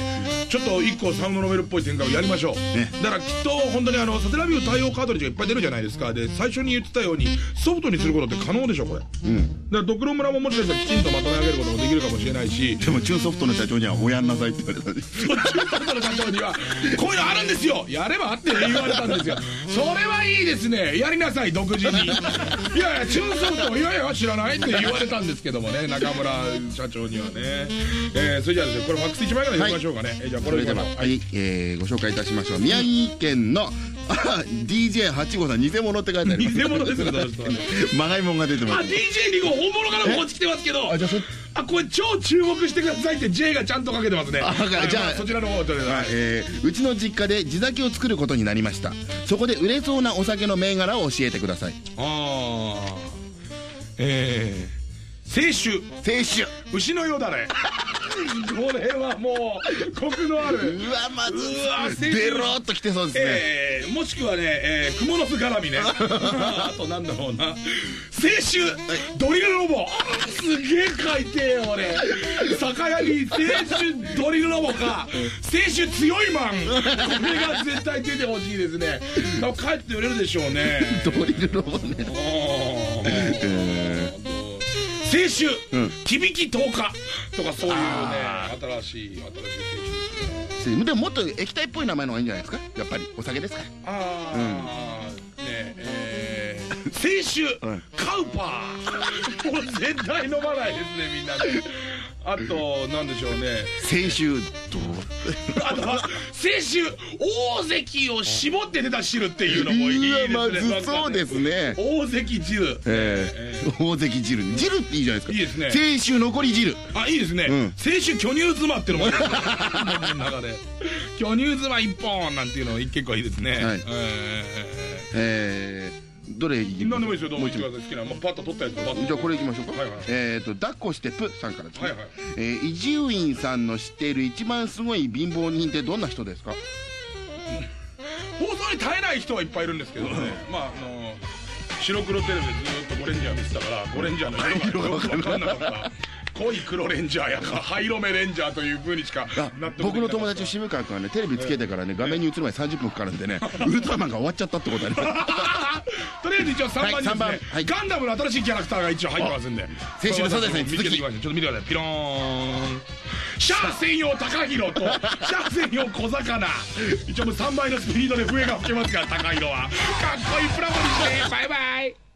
[SPEAKER 1] ちょっと一個サウンドノベルっぽい展開をやりましょう、
[SPEAKER 2] ね。
[SPEAKER 1] だからきっと本当にあのサテラビュー対応カートリッジがいっぱい出るじゃないですか。で最初に言ってたようにソフトにすることって可能でしょこれ。だか
[SPEAKER 2] うん
[SPEAKER 1] らドクロ村ももしかしたらきちんとまとめ上げることもできるかもしれないし。
[SPEAKER 2] でもチューンソフトの社長にはおやんなさいって言われたんで
[SPEAKER 1] そっちの社長にはこういうのあるんですよ。やればって言われたんですよ。それはいいですね。やりなさい独自に。いやいやチューンソフトいやいや知らないって言われたんですけどもね中村社長にはね、えーそれじゃあですねこれファックス1枚から読みましょうかね、えーじゃあこ
[SPEAKER 2] それでははい、えー、ご紹介いたしましょう。宮城県のあ DJ8 号さん偽物って書いてあります。
[SPEAKER 1] 偽物ですね。
[SPEAKER 2] まがいもんが出てま
[SPEAKER 1] あ
[SPEAKER 2] す
[SPEAKER 1] DJ2 号本物からこっち来てますけど。
[SPEAKER 2] あじゃあそ
[SPEAKER 1] あこれ超注目してくださいって J がちゃんとかけてますね。
[SPEAKER 2] あじゃあ
[SPEAKER 1] まそちらの方と
[SPEAKER 2] はい。えーうちの実家で地酒を作ることになりました。そこで売れそうなお酒の銘柄を教えてください。
[SPEAKER 1] ああえー、清酒。
[SPEAKER 2] 清酒。
[SPEAKER 1] 牛のよだれ。これはもうコクのある。
[SPEAKER 2] うわまず
[SPEAKER 1] うわ青春
[SPEAKER 2] デローっときてそうですね、
[SPEAKER 1] えー、もしくはね、えー、クモの巣絡みね。あとなんだろうな。青春ドリルロボ。すげえ書いてえよ俺。酒屋に青春ドリルロボか。青春強いマン。これが絶対出てほしいですね。帰って売れるでしょうね。
[SPEAKER 2] ドリルロボね
[SPEAKER 1] 青春、
[SPEAKER 2] うん。
[SPEAKER 1] 響き10日。とかそういうね
[SPEAKER 2] あ
[SPEAKER 1] 新しい新しい青春。ですね
[SPEAKER 2] でももっと液体っぽい名前の方がいいんじゃないですか？やっぱり。お酒ですか？
[SPEAKER 1] ああ、ねえー、青春、
[SPEAKER 2] うん。
[SPEAKER 1] カウパー。もう絶対飲まないですねみんなねあとなんでしょうね。
[SPEAKER 2] 青春どう？
[SPEAKER 1] あとは青春大関を絞って出た汁っていうのもいいですね。
[SPEAKER 2] まずそうですね。
[SPEAKER 1] 大関汁。
[SPEAKER 2] えー、大関汁汁っていいじゃないですか。
[SPEAKER 1] いいですね。
[SPEAKER 2] 青春残り汁。
[SPEAKER 1] あいいですね、
[SPEAKER 2] うん。
[SPEAKER 1] 青春巨乳妻っていうのもの中で 巨乳妻一本なんていうの結構いいですね、
[SPEAKER 2] はい。
[SPEAKER 1] え
[SPEAKER 2] え。ー、どれいき
[SPEAKER 1] ー、何でもいいですよどうも。
[SPEAKER 2] 一
[SPEAKER 1] 番好きなもうパッと取ったやつをパッと。
[SPEAKER 2] じゃあこれいきましょうか、
[SPEAKER 1] はいはい
[SPEAKER 2] えっ、ー、と抱っこしてプさんからですね、
[SPEAKER 1] はいはい。
[SPEAKER 2] えー伊集院さんの知っている一番すごい貧乏人ってどんな人ですか？
[SPEAKER 1] 放送に耐えない人はいっぱいいるんですけどね、まああの白黒テレビでずーっとゴレンジャー見てたからゴレンジャーの色がよく分かんなかった濃い黒レンジャーやか灰色目レンジャーという風にしか
[SPEAKER 2] 僕の友達の渋川君はねテレビつけてからね画面に映る前に30分かかるんでねウルトラマンが終わっちゃったってことあります
[SPEAKER 1] とりあえず一応3番にですね、
[SPEAKER 2] はい三番。はい。
[SPEAKER 1] ガンダムの新しいキャラクターが一応入ってますんで。
[SPEAKER 2] 先週のそうですね。
[SPEAKER 1] 見て
[SPEAKER 2] 続き
[SPEAKER 1] きましょうちょっと見てください。ピローン。シャア専用高弘と シャア専用小魚。一応もう3倍のスピードで笛が吹けますから高弘は。かっこいいプラモデルですバイバイ